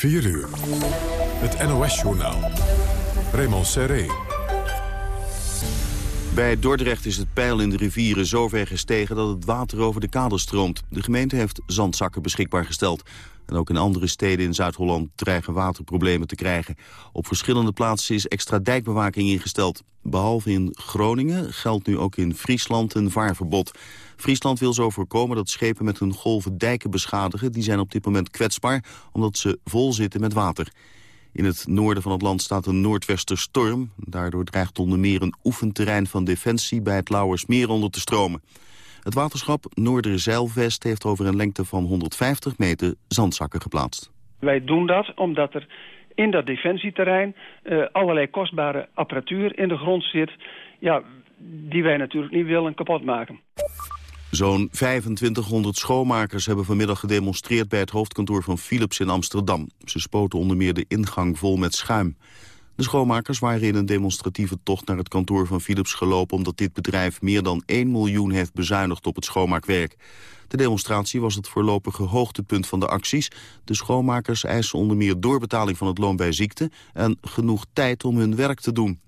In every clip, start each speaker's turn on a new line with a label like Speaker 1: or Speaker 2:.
Speaker 1: 4 uur. Het NOS-journaal. Raymond Serré.
Speaker 2: Bij Dordrecht is het peil in de rivieren zo ver gestegen dat het water over de kade stroomt. De gemeente heeft zandzakken beschikbaar gesteld. En ook in andere steden in Zuid-Holland dreigen waterproblemen te krijgen. Op verschillende plaatsen is extra dijkbewaking ingesteld. Behalve in Groningen geldt nu ook in Friesland een vaarverbod. Friesland wil zo voorkomen dat schepen met hun golven dijken beschadigen. Die zijn op dit moment kwetsbaar omdat ze vol zitten met water. In het noorden van het land staat een noordwesterstorm. Daardoor dreigt onder meer een oefenterrein van Defensie bij het Lauwersmeer onder te stromen. Het waterschap Noorderzeilvest heeft over een lengte van 150 meter zandzakken geplaatst.
Speaker 3: Wij doen dat omdat er in dat defensieterrein uh, allerlei kostbare apparatuur in de grond zit... Ja, die wij natuurlijk niet willen kapot maken.
Speaker 2: Zo'n 2500 schoonmakers hebben vanmiddag gedemonstreerd bij het hoofdkantoor van Philips in Amsterdam. Ze spoten onder meer de ingang vol met schuim. De schoonmakers waren in een demonstratieve tocht naar het kantoor van Philips gelopen... omdat dit bedrijf meer dan 1 miljoen heeft bezuinigd op het schoonmaakwerk. De demonstratie was het voorlopige hoogtepunt van de acties. De schoonmakers eisen onder meer doorbetaling van het loon bij ziekte... en genoeg tijd om hun werk te doen.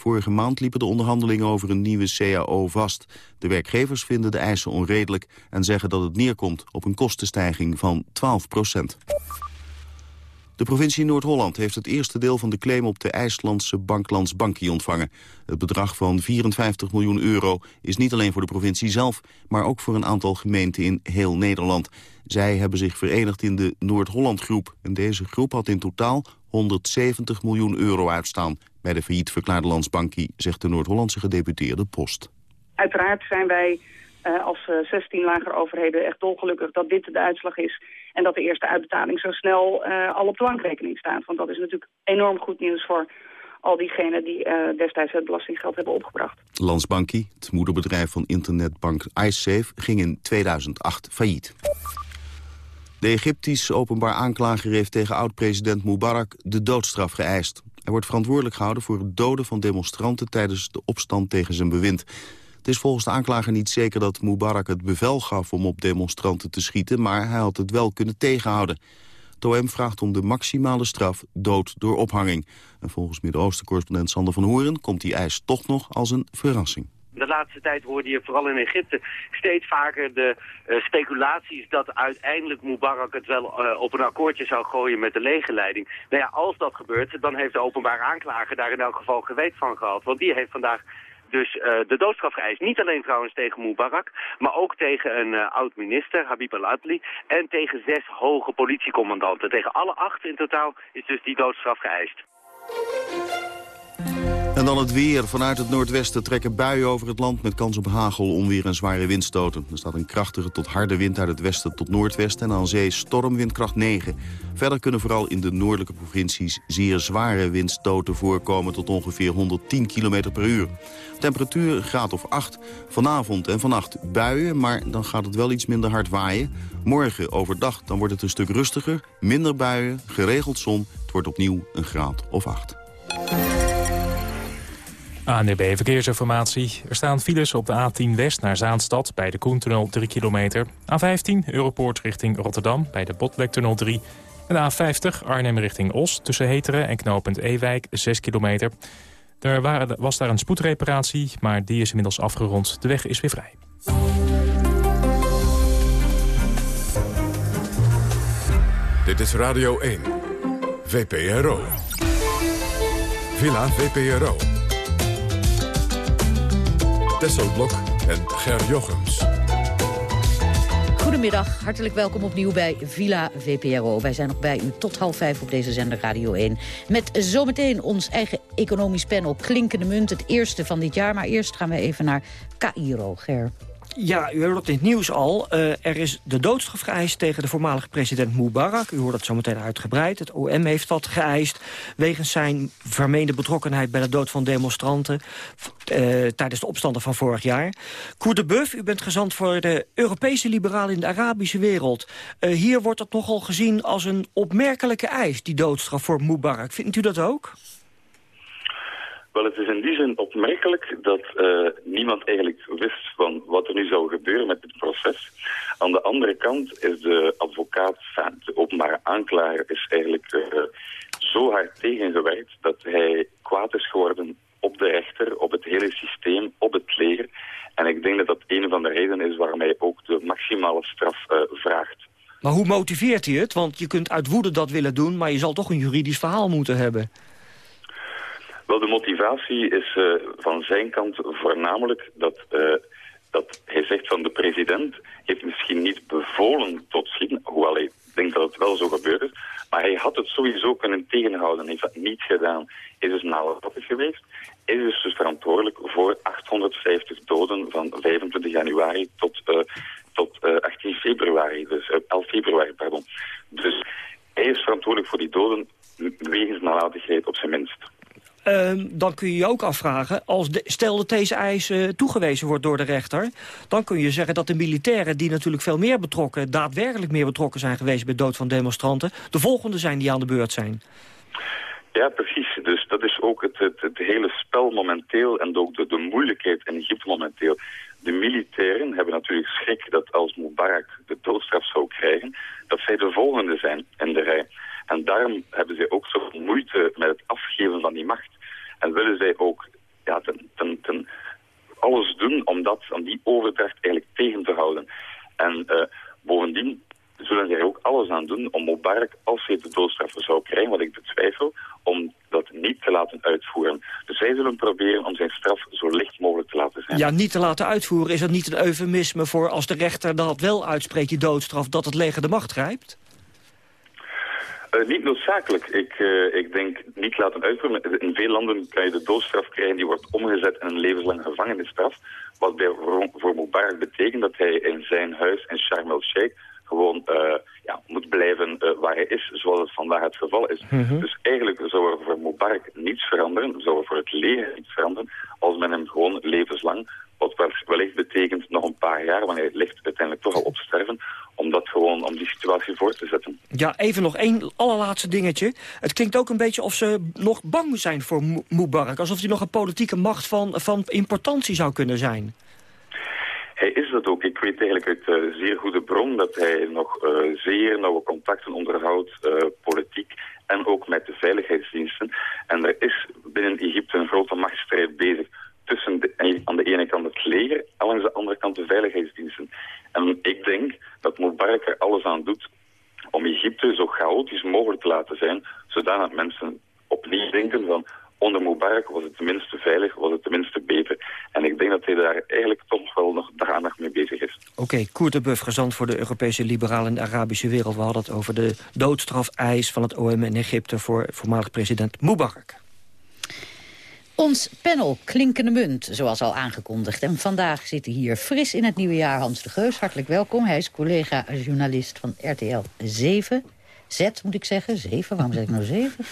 Speaker 2: Vorige maand liepen de onderhandelingen over een nieuwe CAO vast. De werkgevers vinden de eisen onredelijk en zeggen dat het neerkomt op een kostenstijging van 12 procent. De provincie Noord-Holland heeft het eerste deel van de claim op de IJslandse Banklands Bankie ontvangen. Het bedrag van 54 miljoen euro is niet alleen voor de provincie zelf, maar ook voor een aantal gemeenten in heel Nederland. Zij hebben zich verenigd in de Noord-Holland groep. En deze groep had in totaal 170 miljoen euro uitstaan. Bij de failliet verklaarde Landsbankie zegt de Noord-Hollandse gedeputeerde Post.
Speaker 4: Uiteraard zijn wij uh, als uh, 16 lager overheden echt dolgelukkig dat dit de uitslag is. En dat de eerste uitbetaling zo snel uh, al op de bankrekening staat. Want dat is natuurlijk enorm goed nieuws voor al diegenen die destijds het belastinggeld hebben opgebracht.
Speaker 2: Landsbankie, het moederbedrijf van internetbank iSafe, ging in 2008 failliet. De Egyptische openbaar aanklager heeft tegen oud-president Mubarak de doodstraf geëist. Hij wordt verantwoordelijk gehouden voor het doden van demonstranten tijdens de opstand tegen zijn bewind. Het is volgens de aanklager niet zeker dat Mubarak het bevel gaf om op demonstranten te schieten, maar hij had het wel kunnen tegenhouden. OM vraagt om de maximale straf dood door ophanging. En volgens Midden-Oosten-correspondent Sander van Hoeren komt die eis toch nog als een verrassing.
Speaker 5: De laatste tijd hoorde je vooral in Egypte steeds vaker de uh, speculaties dat uiteindelijk Mubarak het wel uh, op een akkoordje zou gooien met de legerleiding. Nou ja, als dat gebeurt, dan heeft de openbare aanklager daar in elk geval geweten van gehad. Want die heeft vandaag dus uh, de doodstraf geëist. Niet alleen trouwens tegen Mubarak, maar ook tegen een oud-minister, Habib al-Adli, en tegen zes hoge politiecommandanten. Tegen alle acht in totaal is dus die doodstraf geëist.
Speaker 2: En dan het weer. Vanuit het noordwesten trekken buien over het land... met kans op hagel, onweer en zware windstoten. Er staat een krachtige tot harde wind uit het westen tot noordwesten... en aan zee stormwindkracht 9. Verder kunnen vooral in de noordelijke provincies... zeer zware windstoten voorkomen tot ongeveer 110 km per uur. Temperatuur graad of 8. Vanavond en vannacht buien, maar dan gaat het wel iets minder hard waaien. Morgen overdag dan wordt het een stuk rustiger. Minder buien, geregeld zon. Het wordt opnieuw een graad of 8.
Speaker 6: ANDB Verkeersinformatie. Er staan files op de A10 West naar Zaanstad bij de Koentunnel 3 kilometer. A15 Europoort richting Rotterdam bij de Botlektunnel 3. En de A50 Arnhem richting Os tussen Heteren en knooppunt Ewijk 6 kilometer. Er was daar een spoedreparatie, maar die is inmiddels afgerond. De weg is weer vrij.
Speaker 1: Dit is Radio 1. VPRO. Villa VPRO. Tesselblok en Ger Jochems.
Speaker 7: Goedemiddag, hartelijk welkom opnieuw bij Villa VPRO. Wij zijn nog bij u tot half vijf op deze zender Radio 1. Met zometeen ons eigen economisch panel Klinkende Munt. Het eerste van dit jaar, maar eerst gaan we even naar Cairo, Ger.
Speaker 8: Ja, u hoort het nieuws al. Uh, er is de doodstraf geëist tegen de voormalige president Mubarak. U hoort het zo meteen uitgebreid. Het OM heeft dat geëist wegens zijn vermeende betrokkenheid... bij de dood van demonstranten uh, tijdens de opstanden van vorig jaar. Koer de Buff, u bent gezant voor de Europese liberalen in de Arabische wereld. Uh, hier wordt dat nogal gezien als een opmerkelijke eis, die doodstraf voor Mubarak. Vindt u dat ook?
Speaker 9: Wel, het is in die zin opmerkelijk dat uh, niemand eigenlijk wist van wat er nu zou gebeuren met dit proces. Aan de andere kant is de advocaat, de openbare aanklager, is eigenlijk uh, zo hard tegengewerkt dat hij kwaad is geworden op de rechter, op het hele systeem, op het leger. En ik denk dat dat een van de redenen is waarom hij ook de maximale straf uh, vraagt.
Speaker 8: Maar hoe motiveert hij het? Want je kunt uit woede dat willen doen, maar je zal toch een juridisch verhaal moeten hebben.
Speaker 9: Wel, de motivatie is uh, van zijn kant voornamelijk dat, uh, dat hij zegt van de president heeft misschien niet bevolen tot schieten, hoewel hij denkt dat het wel zo gebeurd is, maar hij had het sowieso kunnen tegenhouden. Heeft dat niet gedaan. Is dus nalatig geweest. Is dus, verantwoordelijk voor 850 doden van 25 januari tot, uh, tot uh, 18 februari. Dus uh, 11 februari, pardon. Dus hij is verantwoordelijk voor die doden wegens nalatigheid op zijn minst.
Speaker 8: Uh, dan kun je je ook afvragen, als stel dat deze eis uh, toegewezen wordt door de rechter... dan kun je zeggen dat de militairen, die natuurlijk veel meer betrokken... daadwerkelijk meer betrokken zijn geweest bij dood van demonstranten... de volgende zijn die aan de beurt zijn.
Speaker 9: Ja, precies. Dus dat is ook het, het, het hele spel momenteel en ook de, de moeilijkheid in Egypte momenteel. De militairen hebben natuurlijk schrik dat als Mubarak de doodstraf zou krijgen... dat zij de volgende zijn in de rij. En daarom hebben zij ook zoveel moeite met het afgeven van die macht. En willen zij ook ja, alles doen om, dat, om die overdracht eigenlijk tegen te houden. En uh, bovendien zullen zij er ook alles aan doen om Mubarak, als hij de doodstraf zou krijgen, wat ik betwijfel, om dat niet te laten uitvoeren. Dus zij zullen proberen om zijn straf zo licht mogelijk te laten zijn.
Speaker 8: Ja, niet te laten uitvoeren, is dat niet een eufemisme voor als de rechter dat wel uitspreekt, die doodstraf, dat het leger de macht grijpt?
Speaker 9: Uh, niet noodzakelijk. Ik, uh, ik denk niet laten uitvoeren. In veel landen kan je de doodstraf krijgen die wordt omgezet in een levenslange gevangenisstraf. Wat bij, voor, Mubarak betekent dat hij in zijn huis in Sharm el-Sheikh gewoon uh, ja, moet blijven waar hij is, zoals het vandaag het geval is. Mm -hmm. Dus eigenlijk zou er voor Mubarak niets veranderen, zou er voor het leger niets veranderen, als men hem gewoon levenslang wat wellicht betekent nog een paar jaar, wanneer het ligt uiteindelijk toch al op sterven, om dat gewoon, om die situatie voor te zetten.
Speaker 8: Ja, even nog één allerlaatste dingetje. Het klinkt ook een beetje of ze nog bang zijn voor Mubarak, alsof hij nog een politieke macht van, van importantie zou kunnen zijn.
Speaker 9: Hij is dat ook. Ik weet eigenlijk uit uh, zeer goede bron dat hij nog uh, zeer nauwe contacten onderhoudt, uh, politiek en ook met de veiligheidsdiensten. En er is binnen Egypte een grote machtsstrijd bezig tussen de, aan de ene kant het leger en aan de andere kant de veiligheidsdiensten. En ik denk dat Mubarak er alles aan doet om Egypte zo chaotisch mogelijk te laten zijn, zodat mensen opnieuw denken van onder Mubarak was het tenminste veilig, was het tenminste beter. En ik denk dat hij daar eigenlijk toch wel nog de aandacht mee bezig is.
Speaker 8: Oké, okay, Koert de Buff, gezant voor de Europese liberalen in de Arabische wereld. We hadden het over de doodstraf-eis van het OM in Egypte voor voormalig president Mubarak.
Speaker 7: Ons panel Klinkende Munt, zoals al aangekondigd. En vandaag zitten hier fris in het nieuwe jaar Hans de Geus. Hartelijk welkom. Hij is collega-journalist van RTL 7. Z moet ik zeggen. 7, waarom zeg ik nou 7?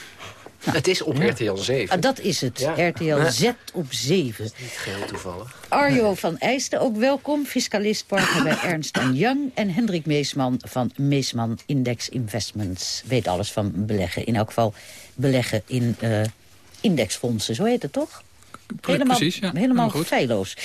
Speaker 10: Het is op ja. RTL 7.
Speaker 7: Ah, dat is het. Ja. RTL Z op 7.
Speaker 10: Dat is niet geheel toevallig.
Speaker 7: Arjo van Eijsten ook welkom. Fiscalistpartner bij Ernst Young. En Hendrik Meesman van Meesman Index Investments. Weet alles van beleggen. In elk geval beleggen in... Uh, indexfondsen, zo heet het toch? Helemaal,
Speaker 11: Precies, ja.
Speaker 7: helemaal feilloos.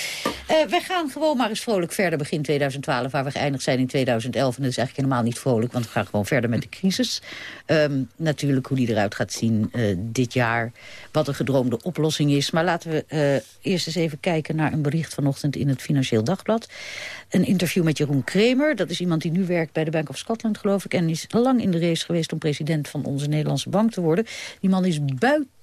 Speaker 7: Uh, wij gaan gewoon maar eens vrolijk verder begin 2012... waar we geëindigd zijn in 2011. En dat is eigenlijk helemaal niet vrolijk, want we gaan gewoon verder met de crisis. Um, natuurlijk hoe die eruit gaat zien uh, dit jaar. Wat de gedroomde oplossing is. Maar laten we uh, eerst eens even kijken naar een bericht vanochtend in het Financieel Dagblad. Een interview met Jeroen Kremer. Dat is iemand die nu werkt bij de Bank of Scotland, geloof ik. En is lang in de race geweest om president van onze Nederlandse bank te worden. Die man is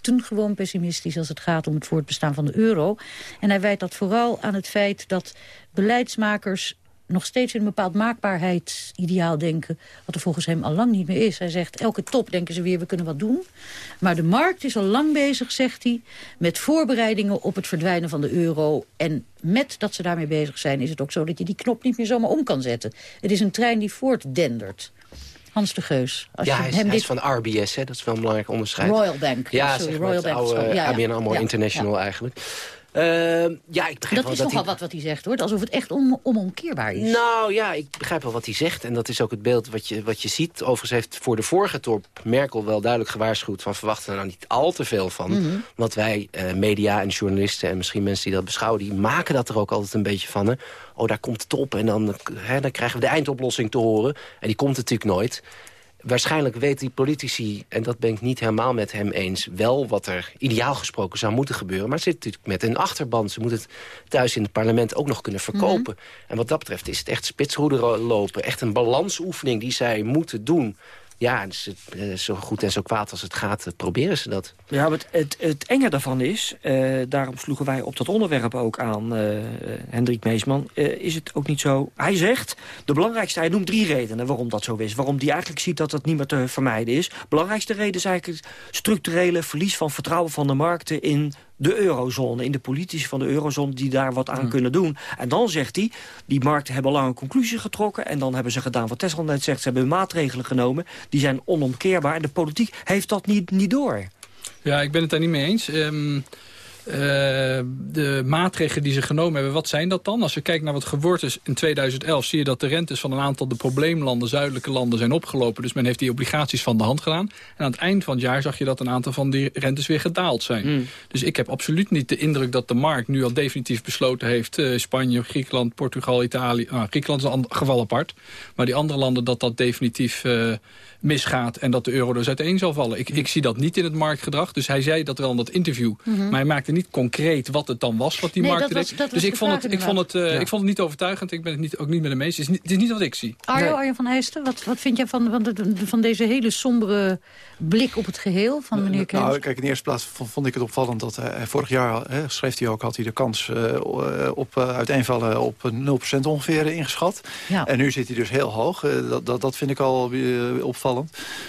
Speaker 7: buitengewoon pessimistisch als het gaat om het voortbestaan van de euro. En hij wijt dat vooral aan het feit dat beleidsmakers nog steeds in een bepaald maakbaarheidsideaal denken... wat er volgens hem al lang niet meer is. Hij zegt, elke top denken ze weer, we kunnen wat doen. Maar de markt is al lang bezig, zegt hij... met voorbereidingen op het verdwijnen van de euro. En met dat ze daarmee bezig zijn... is het ook zo dat je die knop niet meer zomaar om kan zetten. Het is een trein die voortdendert. Hans de Geus.
Speaker 10: Als ja, je hij, is, hem hij dit... is van RBS, hè? dat is wel een belangrijk onderscheid.
Speaker 7: Royal Bank.
Speaker 10: Ja,
Speaker 7: sorry,
Speaker 10: Royal Bank. Oude, ja, ja. ABN AMRO ja, International eigenlijk. Uh, ja, ik begrijp
Speaker 7: dat
Speaker 10: wel
Speaker 7: is nogal wat wat hij zegt, hoor. Alsof het echt on onomkeerbaar is.
Speaker 10: Nou ja, ik begrijp wel wat hij zegt. En dat is ook het beeld wat je, wat je ziet. Overigens heeft voor de vorige top Merkel wel duidelijk gewaarschuwd... van verwachten er nou niet al te veel van.
Speaker 7: Mhm.
Speaker 10: Want wij, uh, media en journalisten en misschien mensen die dat beschouwen... die maken dat er ook altijd een beetje van. Hè. Oh, daar komt het op en dan, hè, dan krijgen we de eindoplossing te horen. En die komt natuurlijk nooit waarschijnlijk weten die politici, en dat ben ik niet helemaal met hem eens... wel wat er ideaal gesproken zou moeten gebeuren. Maar ze zitten natuurlijk met een achterban. Ze moeten het thuis in het parlement ook nog kunnen verkopen. En wat dat betreft is het echt spitsroeder lopen. Echt een balansoefening die zij moeten doen ja, het, zo goed en zo kwaad als het gaat, eh, proberen ze dat.
Speaker 8: Ja, het, het, enge daarvan is, uh, daarom sloegen wij op dat onderwerp ook aan, Hendrik Meesman, is het ook niet zo... Hij zegt, de belangrijkste, hij noemt drie redenen waarom dat zo is. Waarom die eigenlijk ziet dat dat niet meer te vermijden is. belangrijkste reden is eigenlijk het structurele verlies van vertrouwen van de markten in de eurozone, in de politici van de eurozone die daar wat aan hmm. kunnen doen. En dan zegt hij, die markten hebben lang een conclusie getrokken... en dan hebben ze gedaan wat Tesla net zegt, ze hebben maatregelen genomen... die zijn onomkeerbaar en de politiek heeft dat niet, niet door.
Speaker 11: Ja, ik ben het daar niet mee eens. Um, uh, de maatregelen die ze genomen hebben, wat zijn dat dan? Als je kijkt naar wat geworden is in 2011... zie je dat de rentes van een aantal de probleemlanden, zuidelijke landen, zijn opgelopen. Dus men heeft die obligaties van de hand gedaan. En aan het eind van het jaar zag je dat een aantal van die rentes weer gedaald zijn. Hmm. Dus ik heb absoluut niet de indruk dat de markt nu al definitief besloten heeft... Uh, Spanje, Griekenland, Portugal, Italië... Nou, Griekenland is een geval apart. Maar die andere landen dat dat definitief... Uh, misgaat en dat de euro dus uiteen zal vallen. Ik, ik zie dat niet in het marktgedrag. Dus hij zei dat wel in dat interview. Mhm. Maar hij maakte niet concreet wat het dan was wat die
Speaker 7: nee,
Speaker 11: markt deed. Dus ik vond, het, ik, vond het, uh, ik vond het niet overtuigend. Ik ben het niet, ook niet met de meeste. Het is niet, het is niet wat ik zie.
Speaker 7: Arjo, nee. Arjo van Eijsten, wat, wat vind jij van, van, van deze hele sombere blik op het geheel van meneer Kees?
Speaker 12: Nou, kijk, in de eerste plaats vond, vond ik het opvallend dat hij vorig jaar, hè, schreef hij ook, had hij de kans uh, op uh, uiteenvallen op 0% ongeveer ingeschat. Ja. En nu zit hij dus heel hoog. dat, dat, dat vind ik al opvallend.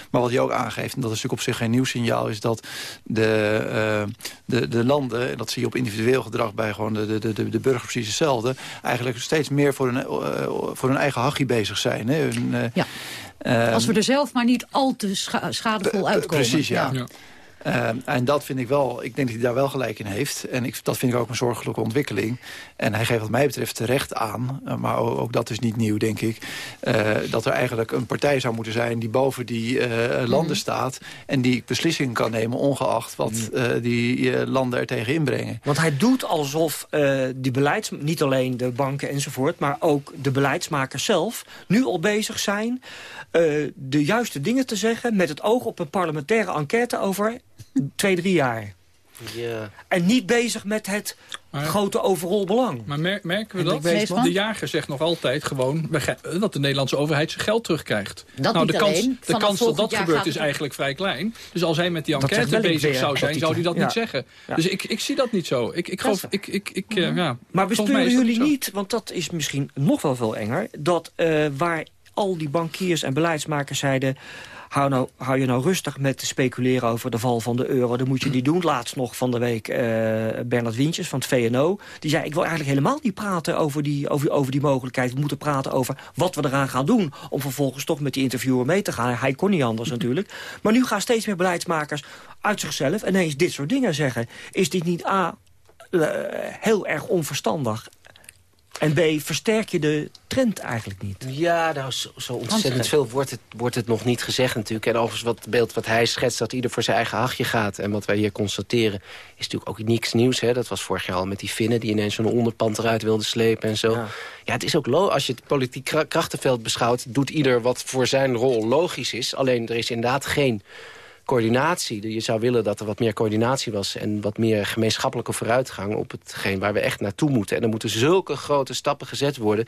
Speaker 12: Maar wat hij ook aangeeft, en dat is natuurlijk op zich geen nieuw signaal... is dat de, uh, de, de landen, en dat zie je op individueel gedrag... bij gewoon de, de, de, de burger precies hetzelfde... eigenlijk steeds meer voor hun, uh, voor hun eigen hachje bezig zijn. Hè? Hun, uh,
Speaker 7: ja. Als we er zelf maar niet al te scha schadevol uitkomen.
Speaker 12: Precies, ja. ja. Uh, en dat vind ik wel, ik denk dat hij daar wel gelijk in heeft. En ik, dat vind ik ook een zorgelijke ontwikkeling. En hij geeft wat mij betreft terecht aan, uh, maar ook, dat is niet nieuw, denk ik... Uh, dat er eigenlijk een partij zou moeten zijn die boven die landen mm. staat... en die beslissingen kan nemen, ongeacht wat mm. die landen er tegen inbrengen.
Speaker 8: Want hij doet alsof die beleids... niet alleen de banken enzovoort, maar ook de beleidsmakers zelf... nu al bezig zijn de juiste dingen te zeggen... met het oog op een parlementaire enquête over twee, drie jaar.
Speaker 10: Ja.
Speaker 8: En niet bezig met het maar, grote overal belang.
Speaker 11: Maar mer merken we dat? De jager zegt nog altijd gewoon dat de Nederlandse overheid zijn geld terugkrijgt.
Speaker 7: Dat nou,
Speaker 11: de
Speaker 7: kans,
Speaker 11: de kans dat dat gebeurt is eigenlijk vrij klein. Dus als hij met die enquête bezig zou zijn, zou hij dat niet zeggen. Ja. Dus ik, ik zie dat niet zo. Ik, ik geloof, ik, ik, ik, uh, ja,
Speaker 8: maar bespeuren jullie niet, want dat is misschien nog wel veel enger... dat uh, waar al die bankiers en beleidsmakers zeiden hou, nou, hou je nou rustig met te speculeren over de val van de euro. Dat moet je niet doen. Laatst nog van de week uh, Bernard Wientjes van het VNO. Die zei, ik wil eigenlijk helemaal niet praten over die, over, over die mogelijkheid. We moeten praten over wat we eraan gaan doen. Om vervolgens toch met die interviewer mee te gaan. Hij kon niet anders natuurlijk. Maar nu gaan steeds meer beleidsmakers uit zichzelf ineens dit soort dingen zeggen. Is dit niet A, uh, heel erg onverstandig en B, versterk je de trend eigenlijk niet?
Speaker 10: Ja, nou, zo, zo ontzettend veel wordt het, wordt het nog niet gezegd natuurlijk. En overigens wat beeld wat hij schetst, dat ieder voor zijn eigen hachje gaat... en wat wij hier constateren, is natuurlijk ook niks nieuws. Hè? Dat was vorig jaar al met die Finnen die ineens zo'n onderpand eruit wilden slepen en zo. Ja, ja het is ook als je het politiek krachtenveld beschouwt... doet ieder wat voor zijn rol logisch is. Alleen er is inderdaad geen coördinatie. Je zou willen dat er wat meer coördinatie was... en wat meer gemeenschappelijke vooruitgang op hetgeen waar we echt naartoe moeten. En er moeten zulke grote stappen gezet worden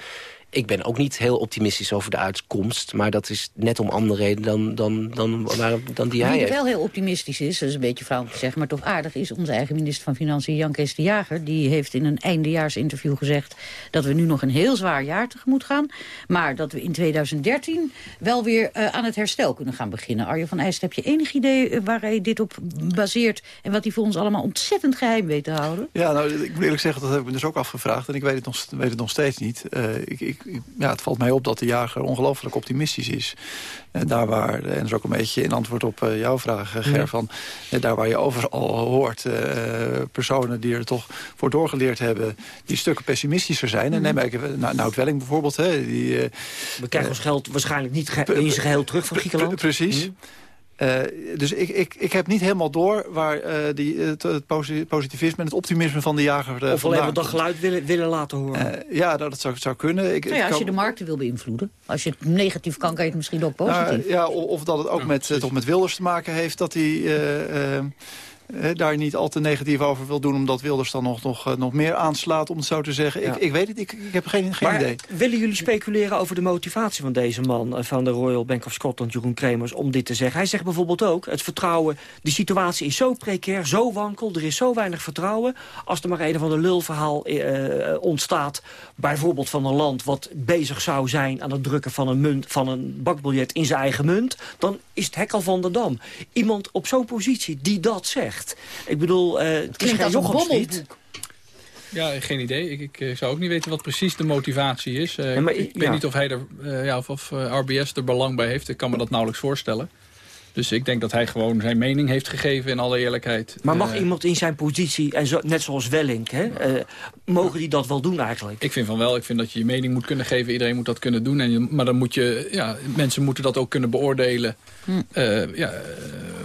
Speaker 10: ik ben ook niet heel optimistisch over de uitkomst. Maar dat is net om andere reden dan, dan, dan, dan, dan die hij
Speaker 7: Wie wel heel optimistisch is, dat is een beetje fout te zeggen... maar toch aardig is onze eigen minister van Financiën, Jan Kees de Jager. Die heeft in een eindejaarsinterview gezegd... dat we nu nog een heel zwaar jaar tegemoet gaan. Maar dat we in 2013 wel weer uh, aan het herstel kunnen gaan beginnen. Arjen van IJst, heb je enig idee eh, waar hij dit op baseert... en wat hij voor ons allemaal ontzettend geheim weet te houden?
Speaker 12: Ja, nou, ik moet eerlijk zeggen, dat heb ik me dus ook afgevraagd... en ik weet het nog, weet het nog steeds niet. Uh, ik, ik ja, het valt mij op dat de jager ongelooflijk optimistisch is. En daar waar, en dat is ook een beetje in antwoord op jouw vraag, Ger, van... daar waar je overal hoort personen die er toch voor doorgeleerd hebben... die stukken pessimistischer zijn. En neem even nou, Nout Welling bijvoorbeeld. Hè, die,
Speaker 8: We krijgen ons geld waarschijnlijk niet in zijn geheel terug van Griekenland.
Speaker 12: Precies. Uh, dus ik, ik, ik heb niet helemaal door waar uh, die, het, het, positivisme en het optimisme van de jager uh,
Speaker 8: Of alleen maar dat geluid willen, willen laten horen.
Speaker 12: ja, dat, zou, zou kunnen.
Speaker 7: Ik, nou ja, als je de markten wil beïnvloeden. Als je het negatief kan, kan je het misschien ook positief.
Speaker 12: Nou, ja, of dat het ook met, toch met Wilders te maken heeft... dat hij daar niet al te negatief over wil doen... omdat Wilders dan nog, nog, eh, nog meer aanslaat, om het zo te zeggen. Ik, ik weet het, ik, ik heb geen, geen idee.
Speaker 8: willen jullie speculeren over de motivatie van deze man... Eh, van de Royal Bank of Scotland, Jeroen Kremers, om dit te zeggen? Hij zegt bijvoorbeeld ook, het vertrouwen... de situatie is zo precair, zo wankel, er is zo weinig vertrouwen... als er maar een van de lulverhaal uh, ontstaat... bijvoorbeeld van een land wat bezig zou zijn... aan het drukken van een, munt, van een bakbiljet in zijn eigen munt... dan is het hek al van de dam. Iemand op zo'n positie die dat zegt ik bedoel, uh, het
Speaker 7: klinkt als een bommelboek.
Speaker 11: Ja, geen idee. Ik, ik, eh, zou ook niet weten wat precies de motivatie is. Uh, ik, ik weet niet of, hij er, uh, ja, of, of RBS er belang bij heeft. Ik kan me dat nauwelijks voorstellen. Dus ik denk dat hij gewoon zijn mening heeft gegeven in alle eerlijkheid.
Speaker 8: Maar mag iemand in zijn positie, en zo, net zoals Wellink, hè, mogen die dat wel doen eigenlijk?
Speaker 11: Ik vind van wel. Ik vind dat je je mening moet kunnen geven. Iedereen moet dat kunnen doen. En maar dan moet je, ja, mensen moeten dat ook kunnen beoordelen. Hm. ja,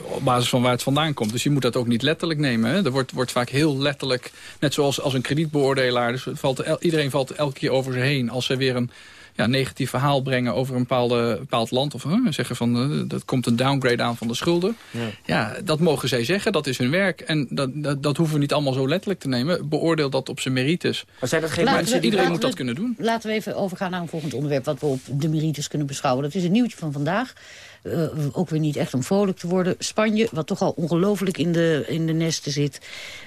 Speaker 11: op basis van waar het vandaan komt. Dus je moet dat ook niet letterlijk nemen. Hè? Er wordt, wordt vaak heel letterlijk, net zoals als een kredietbeoordelaar... Dus valt, iedereen valt elke keer over ze heen als ze weer een ja, negatief verhaal brengen over een bepaalde, bepaald land. Of zeggen van, uh, dat komt een downgrade aan van de schulden. Ja. ja. dat mogen zij zeggen, dat is hun werk. En dat, dat, dat, hoeven we niet allemaal zo letterlijk te nemen. Beoordeel dat op zijn merites.
Speaker 8: Maar zijn dat geen
Speaker 11: mensen? Iedereen moet dat kunnen doen.
Speaker 7: Laten we even overgaan naar een volgend onderwerp... wat we op de merites kunnen beschouwen. Dat is een nieuwtje van vandaag. Uh, ook weer niet echt om vrolijk te worden. Spanje, wat toch al ongelooflijk in de, in de nesten zit...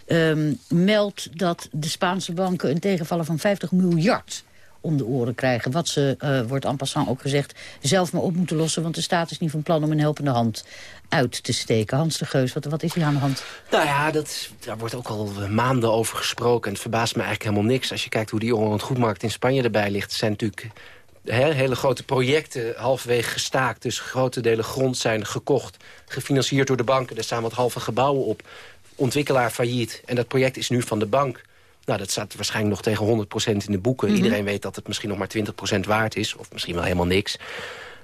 Speaker 7: Um, meldt dat de Spaanse banken een tegenvallen van 50 miljard om de oren krijgen. Wat ze, uh, wordt en passant ook gezegd, zelf maar op moeten lossen... want de staat is niet van plan om een helpende hand uit te steken. Hans de Geus, wat, wat is hier aan de hand?
Speaker 10: Nou ja, dat, daar wordt ook al maanden over gesproken. En het verbaast me eigenlijk helemaal niks. Als je kijkt hoe die goedmarkt in Spanje erbij ligt... zijn natuurlijk hele grote projecten halverwege gestaakt. Dus grote delen grond zijn gekocht, gefinancierd door de banken. Er staan wat halve gebouwen op. Ontwikkelaar failliet. En dat project is nu van de bank. Nou, dat staat waarschijnlijk nog tegen 100% in de boeken. Mhm. Iedereen weet dat het misschien nog maar 20% waard is. Of misschien wel helemaal niks.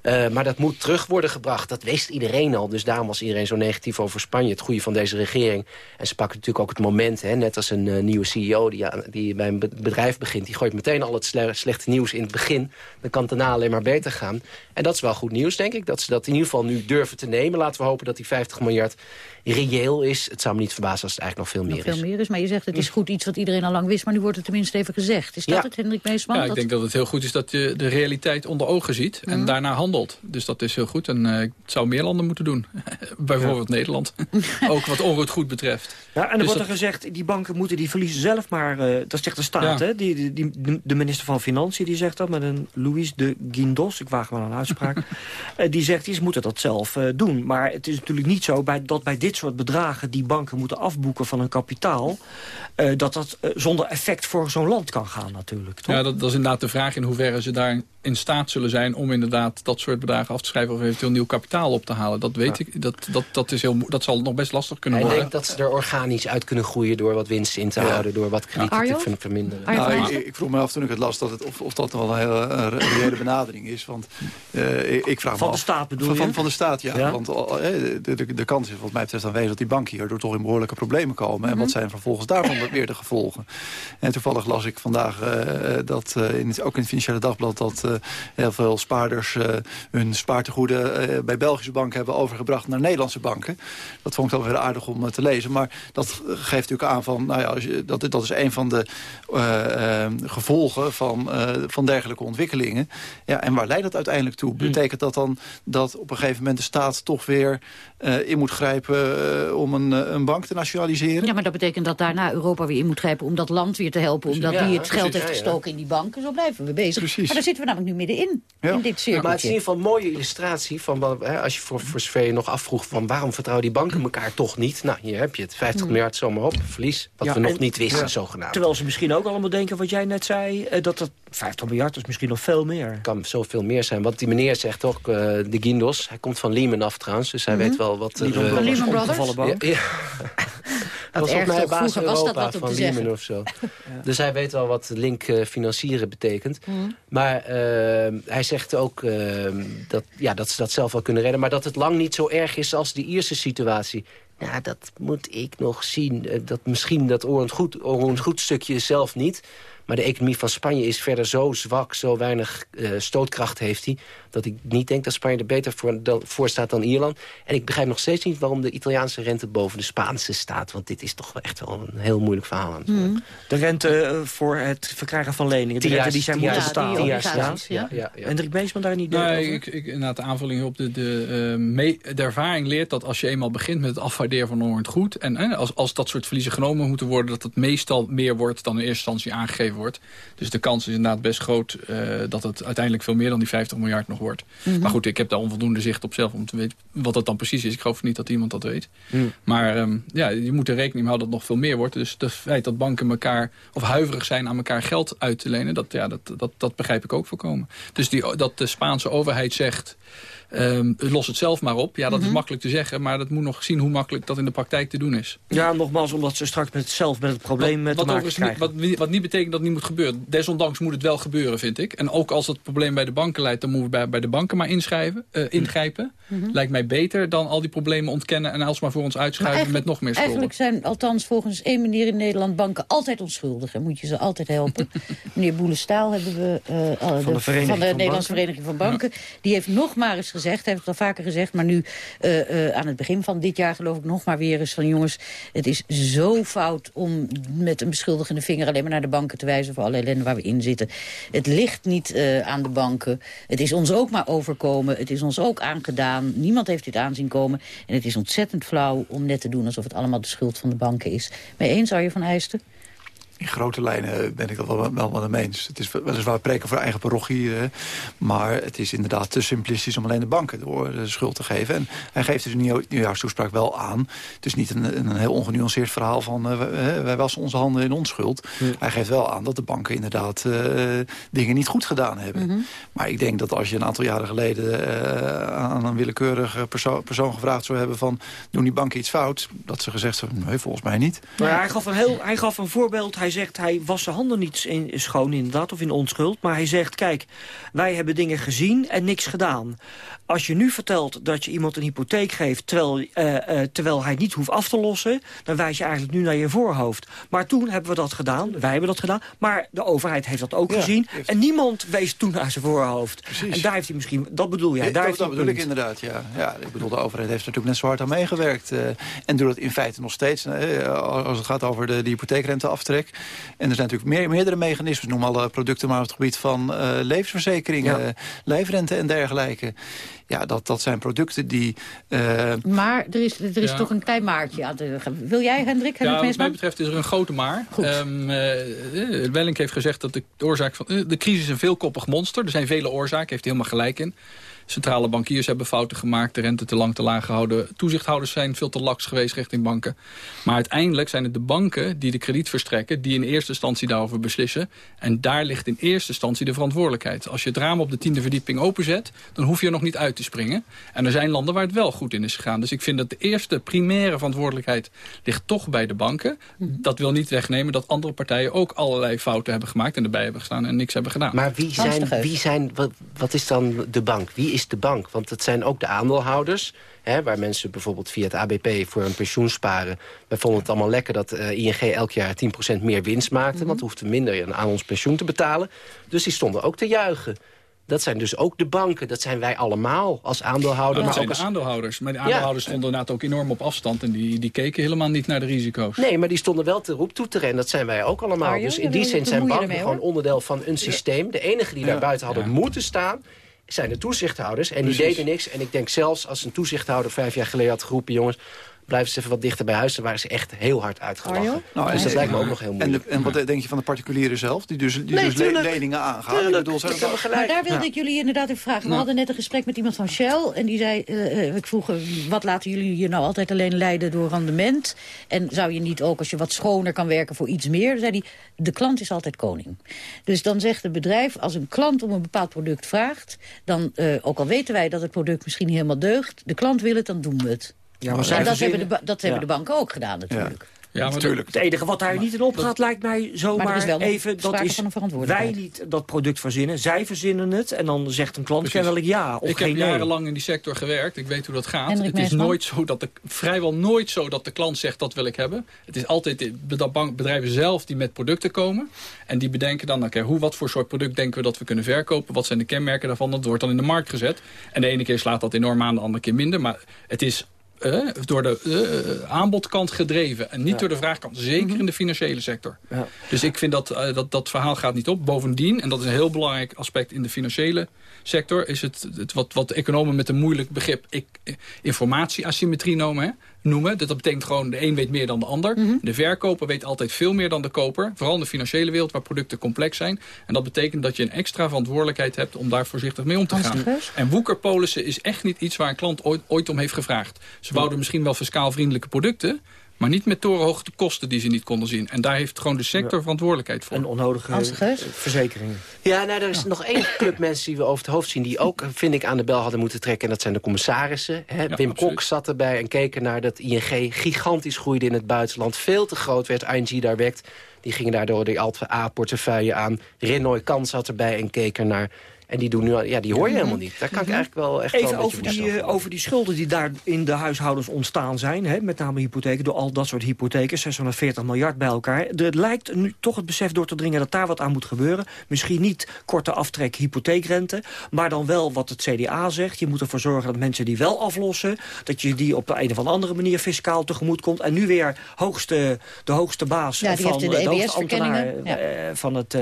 Speaker 10: Uh, maar dat moet terug worden gebracht. Dat wist iedereen al. Dus daarom was iedereen zo negatief over Spanje. Het goede van deze regering. En ze pakken natuurlijk ook het moment. Hè, net als een uh, nieuwe CEO die, die bij een bedrijf begint. Die gooit meteen al het slechte nieuws in het begin. Dan kan het daarna alleen maar beter gaan. En dat is wel goed nieuws, denk ik. Dat ze dat in ieder geval nu durven te nemen. Laten we hopen dat die 50 miljard reëel is. Het zou me niet verbazen als het eigenlijk nog veel meer
Speaker 7: nog veel meer is. Maar je zegt het is goed iets wat iedereen al lang wist. Maar nu wordt het tenminste even gezegd. Is dat het, Hendrik Meesman?
Speaker 11: Ja, ik denk dat het heel goed is dat je de realiteit onder ogen ziet. En daarna handelt. Dus dat is heel goed. En uh, het zou meer landen moeten doen. Bijvoorbeeld Nederland. Ook wat onroet goed betreft.
Speaker 8: Ja, en er dus wordt er gezegd, die banken moeten die verliezen zelf maar... Uh, dat zegt de staat, hè? Die, die, die, de minister van Financiën die zegt dat met een Louis de Guindos. Ik waag maar een uitspraak. uh, die zegt, die moeten dat zelf doen. Maar het is natuurlijk niet zo bij, dat bij dit soort bedragen... die banken moeten afboeken van hun kapitaal... Dat dat zonder effect voor zo'n land kan gaan natuurlijk. Toch?
Speaker 11: Ja, dat, dat, is inderdaad de vraag in hoeverre ze daar in staat zullen zijn... om inderdaad dat soort bedragen af te schrijven... of eventueel nieuw kapitaal op te halen. Dat weet ik. Dat, dat, dat, is heel, dat zal nog best lastig kunnen worden.
Speaker 10: Ik denk dat ze er organisch uit kunnen groeien... door wat winst in te houden, door wat kredieten ja. te verminderen.
Speaker 12: Nou, ik, ik, vroeg me af toen ik het las dat het, of, of dat wel een hele reële benadering is. Want uh, ik, vraag
Speaker 8: van
Speaker 12: me
Speaker 8: de staat bedoel
Speaker 12: van, van, de staat, ja. ja? Want de, de, de, kans is volgens mij betreft aanwezig... dat die banken hierdoor toch in behoorlijke problemen komen. En wat mhm. zijn vervolgens daarvan weer de gevolgen? En toevallig las ik vandaag uh, dat uh, in het, ook in het Financiële Dagblad... dat uh, heel veel spaarders hun spaartegoeden bij Belgische banken hebben overgebracht naar Nederlandse banken. Dat vond ik wel weer aardig om te lezen. Maar dat geeft natuurlijk aan van, nou ja, als je, dat, dat is een van de gevolgen van, van dergelijke ontwikkelingen. Ja, en waar leidt dat uiteindelijk toe? Mhm. Betekent dat dan dat op een gegeven moment de staat toch weer in moet grijpen om een, een bank te nationaliseren?
Speaker 7: Ja, maar dat betekent dat daarna Europa weer in moet grijpen... om dat land weer te helpen, omdat ja, die het geld heeft gestoken in die banken. Zo blijven we bezig. Precies. Maar daar zitten we namelijk nu middenin, in dit cirkeltje.
Speaker 10: Maar het is in ieder geval een mooie illustratie van... Hè, als je voor, voor zover je nog afvroeg van waarom vertrouwen die banken elkaar toch niet. Nou, hier heb je het. 50
Speaker 7: Hmm.
Speaker 10: miljard zomaar op, verlies. Wat we nog niet wisten,
Speaker 8: ja.
Speaker 10: zogenaamd.
Speaker 8: Terwijl ze misschien ook allemaal denken wat jij net zei... eh, dat het 50 miljard is misschien nog veel meer.
Speaker 10: kan zoveel meer zijn. Wat die meneer zegt ook, eh, de Guindos. Hij komt van Lehman af trouwens, dus hij
Speaker 7: Mhm.
Speaker 10: weet wel wat... er,
Speaker 8: Lehman
Speaker 10: eh,
Speaker 8: Brothers,
Speaker 7: Lehman Brothers?
Speaker 10: Ja, ja.
Speaker 7: Wat
Speaker 10: was
Speaker 7: erg
Speaker 10: volgens mij
Speaker 7: toch?
Speaker 10: baas
Speaker 7: Vroeger was dat
Speaker 10: Europa van
Speaker 7: te
Speaker 10: Lehman of zo. Dus hij weet wel wat link eh, financieren betekent.
Speaker 7: Mhm.
Speaker 10: Maar eh, hij zegt ook eh, dat, ja, dat ze dat zelf wel kunnen redden. Maar dat het lang niet zo erg is als die Ierse situatie. Nou, dat moet ik nog zien. Dat misschien dat Orend goed, Orend goed stukje zelf niet. Maar de economie van Spanje is verder zo zwak, zo weinig eh, stootkracht heeft hij... dat ik niet denk dat Spanje er beter voor, dan, voor staat dan Ierland. En ik begrijp nog steeds niet waarom de Italiaanse rente boven de Spaanse staat. Want dit is toch wel echt wel een heel moeilijk verhaal aan.
Speaker 7: Mhm.
Speaker 8: De rente eh, voor het verkrijgen van leningen. De
Speaker 10: Tien
Speaker 8: rente die zij
Speaker 10: tien
Speaker 8: moeten staan.
Speaker 7: die
Speaker 10: staan.
Speaker 7: ja.
Speaker 10: Ja, ja.
Speaker 8: Hendrik Beesman daar niet
Speaker 11: Nee,
Speaker 8: over?
Speaker 11: ik, ik, de aanvulling op de, de, eh, mee- de ervaring leert dat als je eenmaal begint met het afwaarderen van onroerend goed... en eh, als, als dat soort verliezen genomen moeten worden... dat het meestal meer wordt dan in eerste instantie aangegeven wordt. Dus de kans is inderdaad best groot eh, dat het uiteindelijk veel meer dan die 50 miljard nog wordt.
Speaker 7: Mhm.
Speaker 11: Maar goed, ik heb daar onvoldoende zicht op zelf om te weten wat dat dan precies is. Ik geloof niet dat iemand dat weet. Maar ehm, ja, je moet er rekening mee houden dat het nog veel meer wordt. Dus het feit dat banken elkaar of huiverig zijn aan elkaar geld uit te lenen... dat, ja, dat, dat, dat begrijp ik ook voorkomen. Dus die, dat de Spaanse overheid zegt... ehm, los het zelf maar op. Ja, dat
Speaker 7: Mhm.
Speaker 11: is makkelijk te zeggen. Maar dat moet nog zien hoe makkelijk dat in de praktijk te doen is.
Speaker 8: Ja, nogmaals, omdat ze straks met zelf met het probleem met te
Speaker 11: wat,
Speaker 8: maken
Speaker 11: overigens niet,
Speaker 8: krijgen.
Speaker 11: wat, wat niet betekent dat het niet moet gebeuren. Desondanks moet het wel gebeuren, vind ik. En ook als het probleem bij de banken leidt... dan moeten we bij, bij de banken maar inschrijven, eh, ingrijpen.
Speaker 7: Mhm.
Speaker 11: Lijkt mij beter dan al die problemen ontkennen... en alsmaar voor ons uitschuiven met nog meer schulden.
Speaker 7: Eigenlijk zijn althans volgens één meneer in Nederland banken altijd onschuldig. En moet je ze altijd helpen. meneer Boelestaal hebben we uh, de,
Speaker 8: Van de, Vereniging
Speaker 7: van de
Speaker 8: van
Speaker 7: Nederlandse. Vereniging van Banken. Die heeft nog maar eens gezegd, heeft het al vaker gezegd... maar nu uh, uh, aan het begin van dit jaar geloof ik nog maar weer eens van... jongens, het is zo fout om met een beschuldigende vinger... alleen maar naar de banken te wijzen voor alle ellende waar we in zitten. Het ligt niet uh, aan de banken. Het is ons ook maar overkomen. Het is ons ook aangedaan. Niemand heeft dit aanzien komen. En het is ontzettend flauw om net te doen alsof het allemaal de schuld van de banken is. Mee eens, je van Eijsten?
Speaker 12: In grote lijnen ben ik dat wel, wel met hem eens. Het is weliswaar preken voor eigen parochie. Eh, maar het is inderdaad te simplistisch om alleen de banken door de schuld te geven. En hij geeft dus in nieuwjaarstoespraak wel aan. Het is niet een, een heel ongenuanceerd verhaal van... Uh, wij wassen onze handen in onschuld. Ja. Hij geeft wel aan dat de banken inderdaad uh, dingen niet goed gedaan hebben. Mm -hmm. Maar ik denk dat als je een aantal jaren geleden... Uh, aan een willekeurige perso persoon gevraagd zou hebben van... doen die banken iets fout? Dat ze gezegd hebben, nee, volgens mij niet.
Speaker 8: Maar hij gaf een, heel, hij gaf een voorbeeld... Hij hij zegt, hij was zijn handen niet in, schoon inderdaad, of in onschuld. Maar hij zegt, kijk, wij hebben dingen gezien en niks gedaan. Als je nu vertelt dat je iemand een hypotheek geeft... terwijl, uh, uh, terwijl hij niet hoeft af te lossen... dan wijs je eigenlijk nu naar je voorhoofd. Maar toen hebben we dat gedaan, wij hebben dat gedaan... maar de overheid heeft dat ook ja, gezien... Heeft... en niemand wees toen naar zijn voorhoofd. Precies. En daar heeft hij misschien, dat bedoel jij, daar
Speaker 12: dat,
Speaker 8: heeft
Speaker 12: dat bedoel ik inderdaad, ja. ja. Ik bedoel, de overheid heeft er natuurlijk net zo hard aan meegewerkt. Uh, en doet het in feite nog steeds, als het gaat over de, de hypotheekrenteaftrek... En er zijn natuurlijk meer, meerdere mechanismen. Noem alle producten maar op het gebied van levensverzekeringen, ja. lijfrente en dergelijke. Ja, dat, dat zijn producten die... Uh...
Speaker 7: Maar er is, er is ja. toch een klein maartje aan te... Wil jij, Hendrik?
Speaker 11: Ja, wat mij betreft is er een grote maar. Um, uh, Wellink heeft gezegd dat de, oorzaak van... Uh, de crisis is een veelkoppig monster. Er zijn vele oorzaken, heeft hij helemaal gelijk in. Centrale bankiers hebben fouten gemaakt, de rente te lang te laag gehouden. Toezichthouders zijn veel te laks geweest richting banken. Maar uiteindelijk zijn het de banken die de krediet verstrekken... die in eerste instantie daarover beslissen. En daar ligt in eerste instantie de verantwoordelijkheid. Als je het raam op de tiende verdieping openzet... dan hoef je er nog niet uit te springen. En er zijn landen waar het wel goed in is gegaan. Dus ik vind dat de eerste primaire verantwoordelijkheid ligt toch bij de banken. Dat wil niet wegnemen dat andere partijen ook allerlei fouten hebben gemaakt... en erbij hebben gestaan en niks hebben gedaan.
Speaker 10: Maar wie zijn, wie zijn wat, wat is dan de bank? Wie is de bank? Want het zijn ook de aandeelhouders... Hè, waar mensen bijvoorbeeld via het ABP voor een pensioen sparen. Wij vonden het allemaal lekker dat uh, ING elk jaar 10% meer winst maakte... Mm -hmm. want we hoefden minder aan ons pensioen te betalen. Dus die stonden ook te juichen. Dat zijn dus ook de banken. Dat zijn wij allemaal als aandeelhouder.
Speaker 11: Dat
Speaker 10: maar
Speaker 11: zijn
Speaker 10: ook als...
Speaker 11: de aandeelhouders. Maar de aandeelhouders ja. stonden inderdaad ook enorm op afstand. En die, die keken helemaal niet naar de risico's.
Speaker 10: Nee, maar die stonden wel te roep toe te rennen. Dat zijn wij ook allemaal. Dus in die zin zijn banken
Speaker 7: ermee,
Speaker 10: gewoon onderdeel van een systeem. De enige die ja. daar buiten hadden ja. moeten staan zijn de toezichthouders. En die deden niks. En ik denk zelfs als een toezichthouder vijf jaar geleden had geroepen... jongens, blijven ze even wat dichter bij huis. Daar waren ze echt heel hard uitgelachen. Nou, dus dat lijkt me ook nog heel moeilijk.
Speaker 12: En, en wat denk je van de particulieren zelf? Die dus, die dus leningen aangaan? Bedoel,
Speaker 7: maar daar wilde ik jullie inderdaad even vragen. We hadden net een gesprek met iemand van Shell. En die zei, uh, ik vroeg, wat laten jullie je nou altijd alleen leiden door rendement? En zou je niet ook, als je wat schoner kan werken, voor iets meer? Dan zei hij, de klant is altijd koning. Dus dan zegt het bedrijf, als een klant om een bepaald product vraagt... dan, uh, ook al weten wij dat het product misschien niet helemaal deugt... de klant wil het, dan doen we het. Ja, maar en dat, hebben de, dat hebben de banken ook gedaan natuurlijk.
Speaker 8: Ja, natuurlijk. Het enige wat daar niet in opgaat lijkt mij zomaar wel even... dat is wij niet dat product verzinnen, zij verzinnen het... en dan zegt een klant kennelijk ja of
Speaker 11: Ik
Speaker 8: heb
Speaker 11: jarenlang in die sector gewerkt, ik weet hoe dat gaat. het is nooit zo dat de, vrijwel nooit zo dat de klant zegt dat wil ik hebben. Het is altijd de bedrijven zelf die met producten komen... en die bedenken dan, oké, hoe wat voor soort product denken we dat we kunnen verkopen... wat zijn de kenmerken daarvan, dat wordt dan in de markt gezet. En de ene keer slaat dat enorm aan, de andere keer minder. Maar het is uh, door de uh, aanbodkant gedreven. En niet door de vraagkant. Zeker mhm. in de financiële sector. Ja. Dus ik vind dat, uh, dat dat verhaal gaat niet op. Bovendien, en dat is een heel belangrijk aspect in de financiële sector... is het, het wat, wat de economen met een moeilijk begrip ik, informatieasymmetrie noemen. Hè? noemen. Dat betekent gewoon de een weet meer dan de ander. Mhm. De verkoper weet altijd veel meer dan de koper. Vooral in de financiële wereld waar producten complex zijn. En dat betekent dat je een extra verantwoordelijkheid hebt om daar voorzichtig mee om te gaan. En woekerpolissen is echt niet iets waar een klant ooit, ooit om heeft gevraagd. Ze bouwden misschien wel fiscaal vriendelijke producten. Maar niet met torenhoge kosten die ze niet konden zien. En daar heeft gewoon de sector verantwoordelijkheid voor.
Speaker 8: En onnodige verzekeringen.
Speaker 10: Ja, nou, er is nog één club mensen die we over het hoofd zien... die ook, vind ik, aan de bel hadden moeten trekken. En dat zijn de commissarissen. Hè. Wim Kok zat erbij en keken naar dat ING gigantisch groeide in het buitenland. Veel te groot werd, ING daar wekt. Die gingen daardoor de Alt A-portefeuille aan. Renoy Kans zat erbij en keken naar en die, doen nu, ja, die hoor je helemaal niet. Daar kan ik mhm. eigenlijk wel echt
Speaker 8: Even over, die, eh, over die schulden die daar in de huishoudens ontstaan zijn. Hè, met name hypotheken, door al dat soort hypotheken. 640 miljard bij elkaar. Er lijkt nu toch het besef door te dringen dat daar wat aan moet gebeuren. Misschien niet korte aftrek hypotheekrente. Maar dan wel wat het CDA zegt. Je moet ervoor zorgen dat mensen die wel aflossen... dat je die op de een of andere manier fiscaal tegemoet komt. En nu weer hoogste, de hoogste baas
Speaker 7: ja,
Speaker 8: van
Speaker 7: de, de, ambtenaar
Speaker 8: ja. van, het,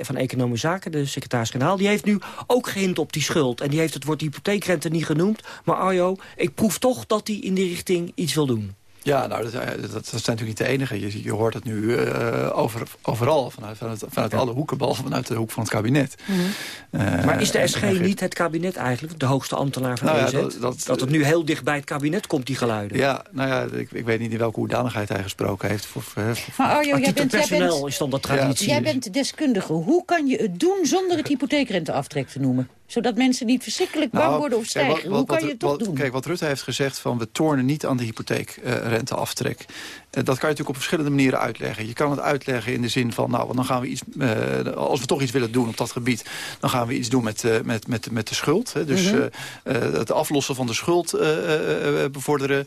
Speaker 8: van Economische Zaken, de secretaris-generaal... die heeft nu ook gehind op die schuld. En die heeft het woord hypotheekrente niet genoemd. Maar Arjo, ik proef toch dat hij in die richting iets wil doen.
Speaker 12: Ja, nou, dat, dat, dat, zijn natuurlijk niet de enige. Je, je hoort het nu uh, over, overal, vanuit, vanuit, vanuit alle hoeken, behalve vanuit de hoek van het kabinet.
Speaker 8: Mm uh, maar is de SG niet het kabinet eigenlijk, de hoogste ambtenaar van nou ja, dat, dat, dat, het nu heel dicht bij het kabinet komt, die geluiden?
Speaker 12: Ja, nou ja, ik, ik weet niet in welke hoedanigheid hij gesproken heeft. Voor, voor,
Speaker 7: maar Arjo, jij bent,
Speaker 8: personeel jij is dan dat traditie.
Speaker 7: Jij bent deskundige. Hoe kan je het doen zonder het hypotheekrenteaftrek te noemen? Zodat mensen niet verschrikkelijk bang nou, worden of stijgen. Hoe kan je het toch doen?
Speaker 12: Kijk, wat Rutte heeft gezegd van we tornen niet aan de hypotheekrenteaftrek. Uh, dat kan je natuurlijk op verschillende manieren uitleggen. Je kan het uitleggen in de zin van, nou, dan gaan we iets, uh, als we toch iets willen doen op dat gebied, dan gaan we iets doen met, uh, met, met, met de schuld. Hè. Dus mm het aflossen van de schuld bevorderen,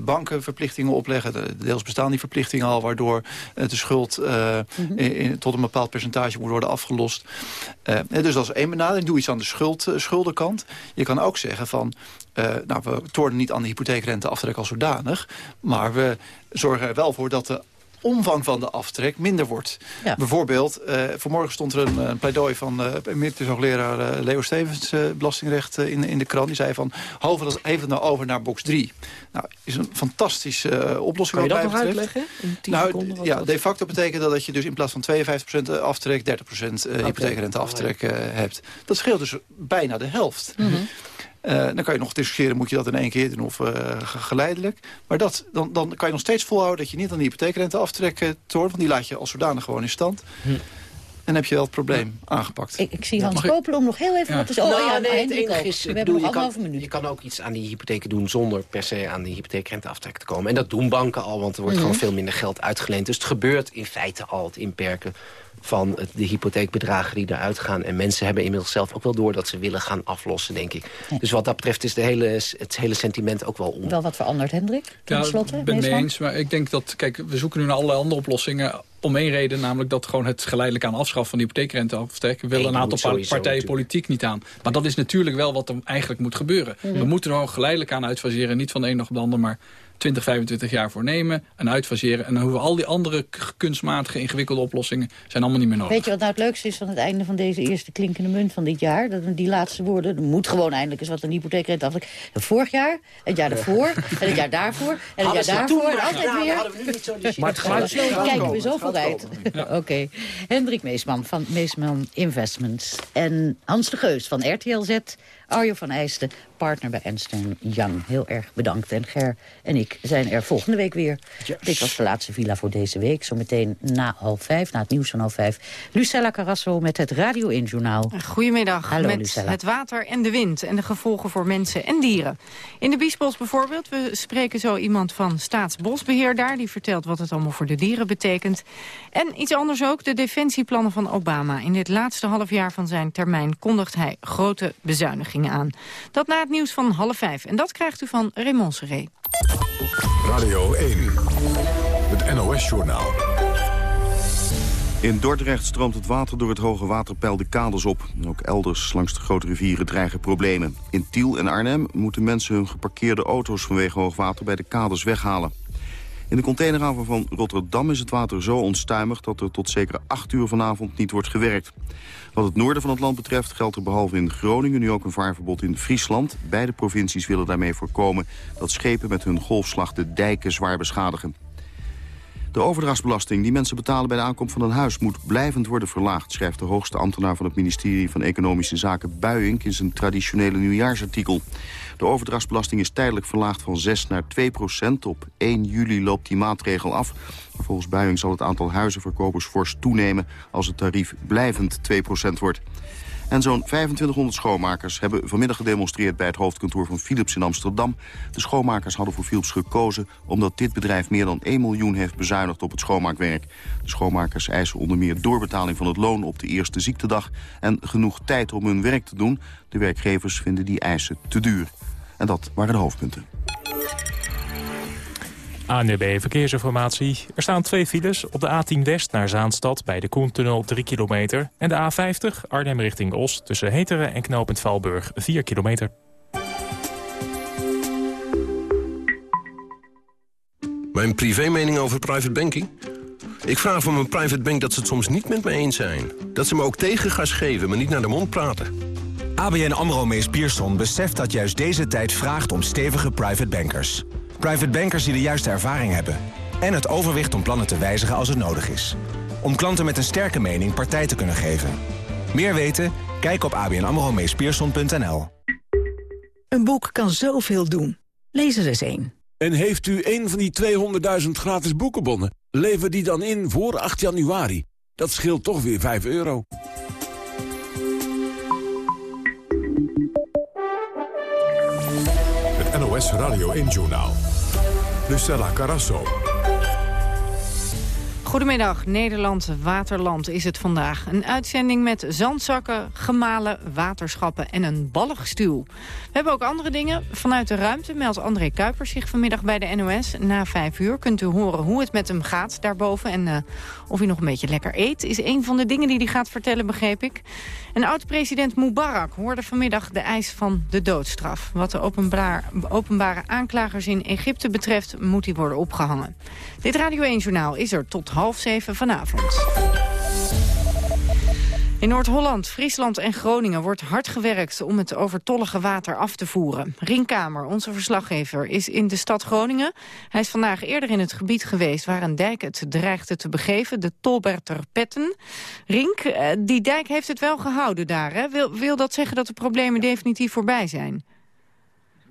Speaker 12: banken verplichtingen opleggen. Deels bestaan die verplichtingen al, waardoor de schuld mm in, tot een bepaald percentage moet worden afgelost. dus dat is één benadering. Doe iets aan de schuld, schuldenkant. Je kan ook zeggen van, nou, we tornen niet aan de hypotheekrenteaftrek als zodanig, maar we zorgen er wel voor dat de omvang van de aftrek minder wordt. Bijvoorbeeld, uh, vanmorgen stond er een, een pleidooi van uh, emeritus hoogleraar uh, Leo Stevens, belastingrecht, in, in de krant. Die zei van, even het nou over naar box 3. Nou, is een fantastische oplossing.
Speaker 8: Kan je dat nog uitleggen?
Speaker 12: nou, ja, de facto betekent dat dat je dus in plaats van 52% aftrek, 30% uh, hypotheekrente aftrek hebt. Dat scheelt dus bijna de helft. Mm dan kan je nog discussiëren, moet je dat in één keer doen of uh, geleidelijk. Maar dat, dan, dan kan je nog steeds volhouden dat je niet aan die hypotheekrente aftrekt uh, want die laat je als zodanig gewoon in stand. Hm. En heb je wel het probleem aangepakt.
Speaker 7: Ik, ik zie Hans Kopelom nog heel even wat is. Oh
Speaker 10: nou,
Speaker 7: ja,
Speaker 10: nee, het enige is, We bedoel, je, kan, minuut. je kan ook iets aan die hypotheken doen... zonder per se aan die hypotheekrenteaftrek te komen. En dat doen banken al, want er wordt mhm. gewoon veel minder geld uitgeleend. Dus het gebeurt in feite al, het inperken van de hypotheekbedragen die eruit gaan. En mensen hebben inmiddels zelf ook wel door dat ze willen gaan aflossen, denk ik. Dus wat dat betreft is de hele, het hele sentiment ook wel om.
Speaker 7: Wel wat veranderd, Hendrik?
Speaker 11: Ja, ik ben mee eens. Maar ik denk dat, kijk, we zoeken nu naar allerlei andere oplossingen om één reden, namelijk dat gewoon het geleidelijk aan afschaffen van de hypotheekrente willen een aantal partijen politiek niet aan. Maar dat is natuurlijk wel wat er eigenlijk moet gebeuren. Mhm. We moeten er gewoon geleidelijk aan uitfaseren, niet van de een nog op de ander, maar 20, 25 jaar voor nemen en uitfaseren. En dan hoeven al die andere kunstmatige ingewikkelde oplossingen zijn allemaal niet meer nodig.
Speaker 7: Weet je wat nou het leukste is van het einde van deze eerste klinkende munt van dit jaar? Dat die laatste woorden, er moet gewoon eindelijk eens wat een hypotheekrente aftrek. Vorig jaar, het jaar daarvoor, en het jaar daarvoor, en het jaar daarvoor, en altijd weer. Maar het geluid Kijken we zo vooruit. Oké. Hendrik Meesman van Meesman Investments. En Hans de Geus van RTL Z Arjo van Eijsten, partner bij Ernst Young. Heel erg bedankt. En Ger en ik zijn er volgende week weer. Dit was de laatste villa voor deze week. Zometeen na half vijf, na het nieuws van half vijf. Lucella Carrasso met het Radio 1 Journaal.
Speaker 13: Goedemiddag.
Speaker 7: Hallo,
Speaker 13: met
Speaker 7: Lucella.
Speaker 13: het water en de wind en de gevolgen voor mensen en dieren. In de Biesbos bijvoorbeeld. We spreken zo iemand van Staatsbosbeheer daar. Die vertelt wat het allemaal voor de dieren betekent. En iets anders ook, de defensieplannen van Obama. In dit laatste half jaar van zijn termijn kondigt hij grote bezuinigingen aan. Dat na het nieuws van half vijf. En dat krijgt u van Raymond Seré.
Speaker 1: Radio 1, het NOS-journaal.
Speaker 2: In Dordrecht stroomt het water door het hoge waterpeil de kaders op. Ook elders langs de grote rivieren dreigen problemen. In Tiel en Arnhem moeten mensen hun geparkeerde auto's vanwege hoogwater bij de kaders weghalen. In de containerhaven van Rotterdam is het water zo onstuimig... dat er tot zeker 8 uur vanavond niet wordt gewerkt. Wat het noorden van het land betreft geldt er behalve in Groningen... nu ook een vaarverbod in Friesland. Beide provincies willen daarmee voorkomen... dat schepen met hun golfslag de dijken zwaar beschadigen. De overdrachtsbelasting die mensen betalen bij de aankomst van een huis... moet blijvend worden verlaagd, schrijft de hoogste ambtenaar van het ministerie van Economische Zaken Buink in zijn traditionele nieuwjaarsartikel. De overdrachtsbelasting is tijdelijk verlaagd van 6 naar 2 procent. Op 1 juli loopt die maatregel af. Volgens Buing zal het aantal huizenverkopers fors toenemen... als het tarief blijvend 2 procent wordt. En zo'n 2500 schoonmakers hebben vanmiddag gedemonstreerd... bij het hoofdkantoor van Philips in Amsterdam. De schoonmakers hadden voor Philips gekozen... omdat dit bedrijf meer dan 1 miljoen heeft bezuinigd op het schoonmaakwerk. De schoonmakers eisen onder meer doorbetaling van het loon op de eerste ziektedag... en genoeg tijd om hun werk te doen. De werkgevers vinden die eisen te duur. En dat waren de hoofdpunten.
Speaker 6: ANUB Verkeersinformatie. Er staan twee files op de A10 West naar Zaanstad bij de Koentunnel 3 kilometer. En de A50 Arnhem richting Os tussen Heteren en Knopend Valburg 4 kilometer.
Speaker 14: Mijn privémening over private banking? Ik vraag van mijn private bank dat ze het soms niet met me eens zijn. Dat ze me ook tegengas geven, maar niet naar de mond praten.
Speaker 15: ABN AMRO Mees Pierson beseft dat juist deze tijd vraagt om stevige private bankers. Private bankers die de juiste ervaring hebben. En het overwicht om plannen te wijzigen als het nodig is. Om klanten met een sterke mening partij te kunnen geven. Meer weten? Kijk op abnamromeespierson.nl.
Speaker 16: Een boek kan zoveel doen. Lees er eens één.
Speaker 17: En heeft u een van die 200.000 gratis boekenbonnen? Lever die dan in voor 8 januari. Dat scheelt toch weer 5 euro.
Speaker 1: Het NOS Radio 1-journaal. Lucella Carrasso.
Speaker 13: Goedemiddag, Nederland Waterland is het vandaag. Een uitzending met zandzakken, gemalen, waterschappen en een balligstuw. We hebben ook andere dingen. Vanuit de ruimte meldt André Kuipers zich vanmiddag bij de NOS. Na vijf uur kunt u horen hoe het met hem gaat daarboven... en uh, of hij nog een beetje lekker eet, is een van de dingen die hij gaat vertellen, begreep ik. En oud-president Mubarak hoorde vanmiddag de eis van de doodstraf. Wat de openbaar, openbare aanklagers in Egypte betreft, moet hij worden opgehangen. Dit Radio 1-journaal is er tot half zeven vanavond. In Noord-Holland, Friesland en Groningen wordt hard gewerkt om het overtollige water af te voeren. Rienkamer, onze verslaggever, is in de stad Groningen. Hij is vandaag eerder in het gebied geweest waar een dijk het dreigde te begeven, de Tolberterpetten. Rink, eh, die dijk heeft het wel gehouden daar. Hè? Wil, wil dat zeggen dat de problemen definitief voorbij zijn?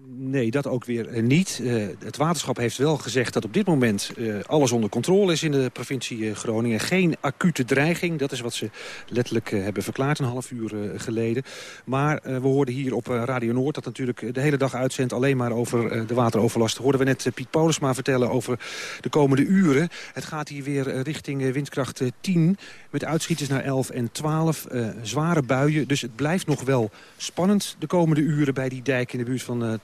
Speaker 18: Nee, dat ook weer eh, niet. Uh, het waterschap heeft wel gezegd dat op dit moment uh, alles onder controle is in de provincie Groningen. Geen acute dreiging, dat is wat ze letterlijk hebben verklaard een half uur geleden. Maar we hoorden hier op Radio Noord, dat natuurlijk de hele dag uitzendt alleen maar over de wateroverlast. Hoorden we net Piet Paulusma vertellen over de komende uren. Het gaat hier weer richting windkracht 10 met uitschieters naar 11 en 12. zware buien, dus het blijft nog wel spannend de komende uren bij die dijk in de buurt van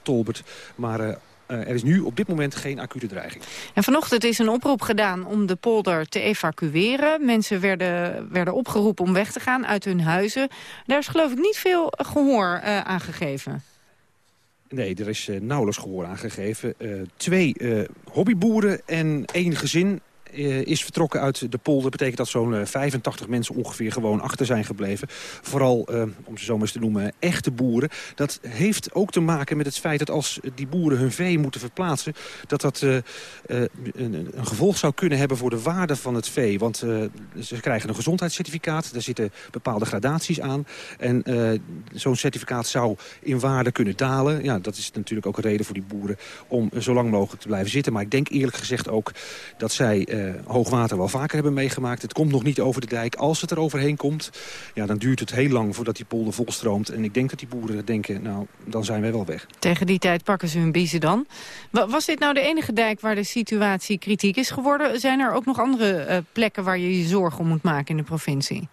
Speaker 18: Maar uh, er is nu op dit moment geen acute dreiging.
Speaker 13: En vanochtend is een oproep gedaan om de polder te evacueren. Mensen werden, werden opgeroepen om weg te gaan uit hun huizen. Daar is geloof ik niet veel gehoor uh, aan gegeven.
Speaker 18: Nee, er is nauwelijks gehoor aangegeven. twee hobbyboeren en één gezin is vertrokken uit de polder. betekent dat zo'n 85 eh, mensen ongeveer gewoon achter zijn gebleven. Vooral, uh, om ze zo maar eens te noemen, echte boeren. Dat heeft ook te maken met het feit dat als die boeren hun vee moeten verplaatsen... dat dat een, een, gevolg zou kunnen hebben voor de waarde van het vee. Want ze krijgen een gezondheidscertificaat. Daar zitten bepaalde gradaties aan. En zo'n certificaat zou in waarde kunnen dalen. Ja, dat is natuurlijk ook een reden voor die boeren om zo lang mogelijk te blijven zitten. Maar ik denk eerlijk gezegd ook dat zij hoogwater wel vaker hebben meegemaakt. Het komt nog niet over de dijk. Als het er overheen komt, ja, dan duurt het heel lang voordat die polder volstroomt. En ik denk dat die boeren denken, nou, dan zijn wij wel weg.
Speaker 13: Tegen die tijd pakken ze hun biezen dan. Was dit nou de enige dijk waar de situatie kritiek is geworden? Zijn er ook nog andere uh, plekken waar je je zorgen om moet maken in de provincie?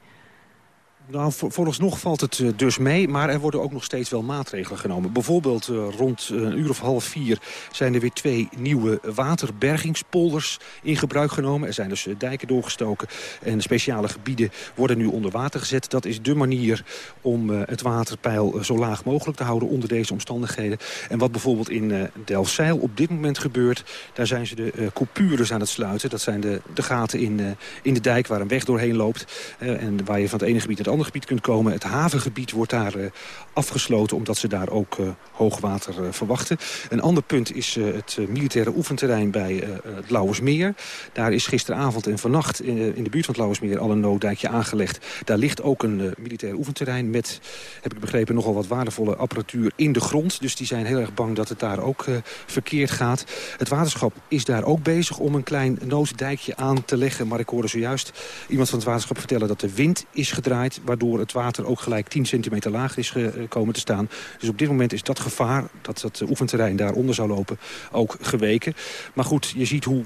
Speaker 18: Nou, vooralsnog valt het eh, dus mee, maar er worden ook nog steeds wel maatregelen genomen. Bijvoorbeeld uh, rond een uur of half vier zijn er weer twee nieuwe waterbergingspolders in gebruik genomen. Er zijn dus eh, dijken doorgestoken en speciale gebieden worden nu onder water gezet. Dat is de manier om het waterpeil zo laag mogelijk te houden onder deze omstandigheden. En wat bijvoorbeeld in Delfzijl op dit moment gebeurt, daar zijn ze de coupures aan het sluiten. Dat zijn de, de gaten in, in de dijk waar een weg doorheen loopt en waar je van het ene gebied naar het andere gebied kunt komen. Het havengebied wordt daar uh, afgesloten omdat ze daar ook uh, hoogwater uh, verwachten. Een ander punt is het militaire oefenterrein bij het Lauwersmeer. Daar is gisteravond en vannacht in, in, de buurt van het Lauwersmeer al een nooddijkje aangelegd. Daar ligt ook een militair oefenterrein met, heb ik begrepen, nogal wat waardevolle apparatuur in de grond. Dus die zijn heel erg bang dat het daar ook verkeerd gaat. Het waterschap is daar ook bezig om een klein nooddijkje aan te leggen. Maar ik hoorde zojuist iemand van het waterschap vertellen dat de wind is gedraaid waardoor het water ook gelijk 10 centimeter lager is gekomen te staan. Dus op dit moment is dat gevaar, dat het oefenterrein daaronder zou lopen, ook geweken. Maar goed, je ziet hoe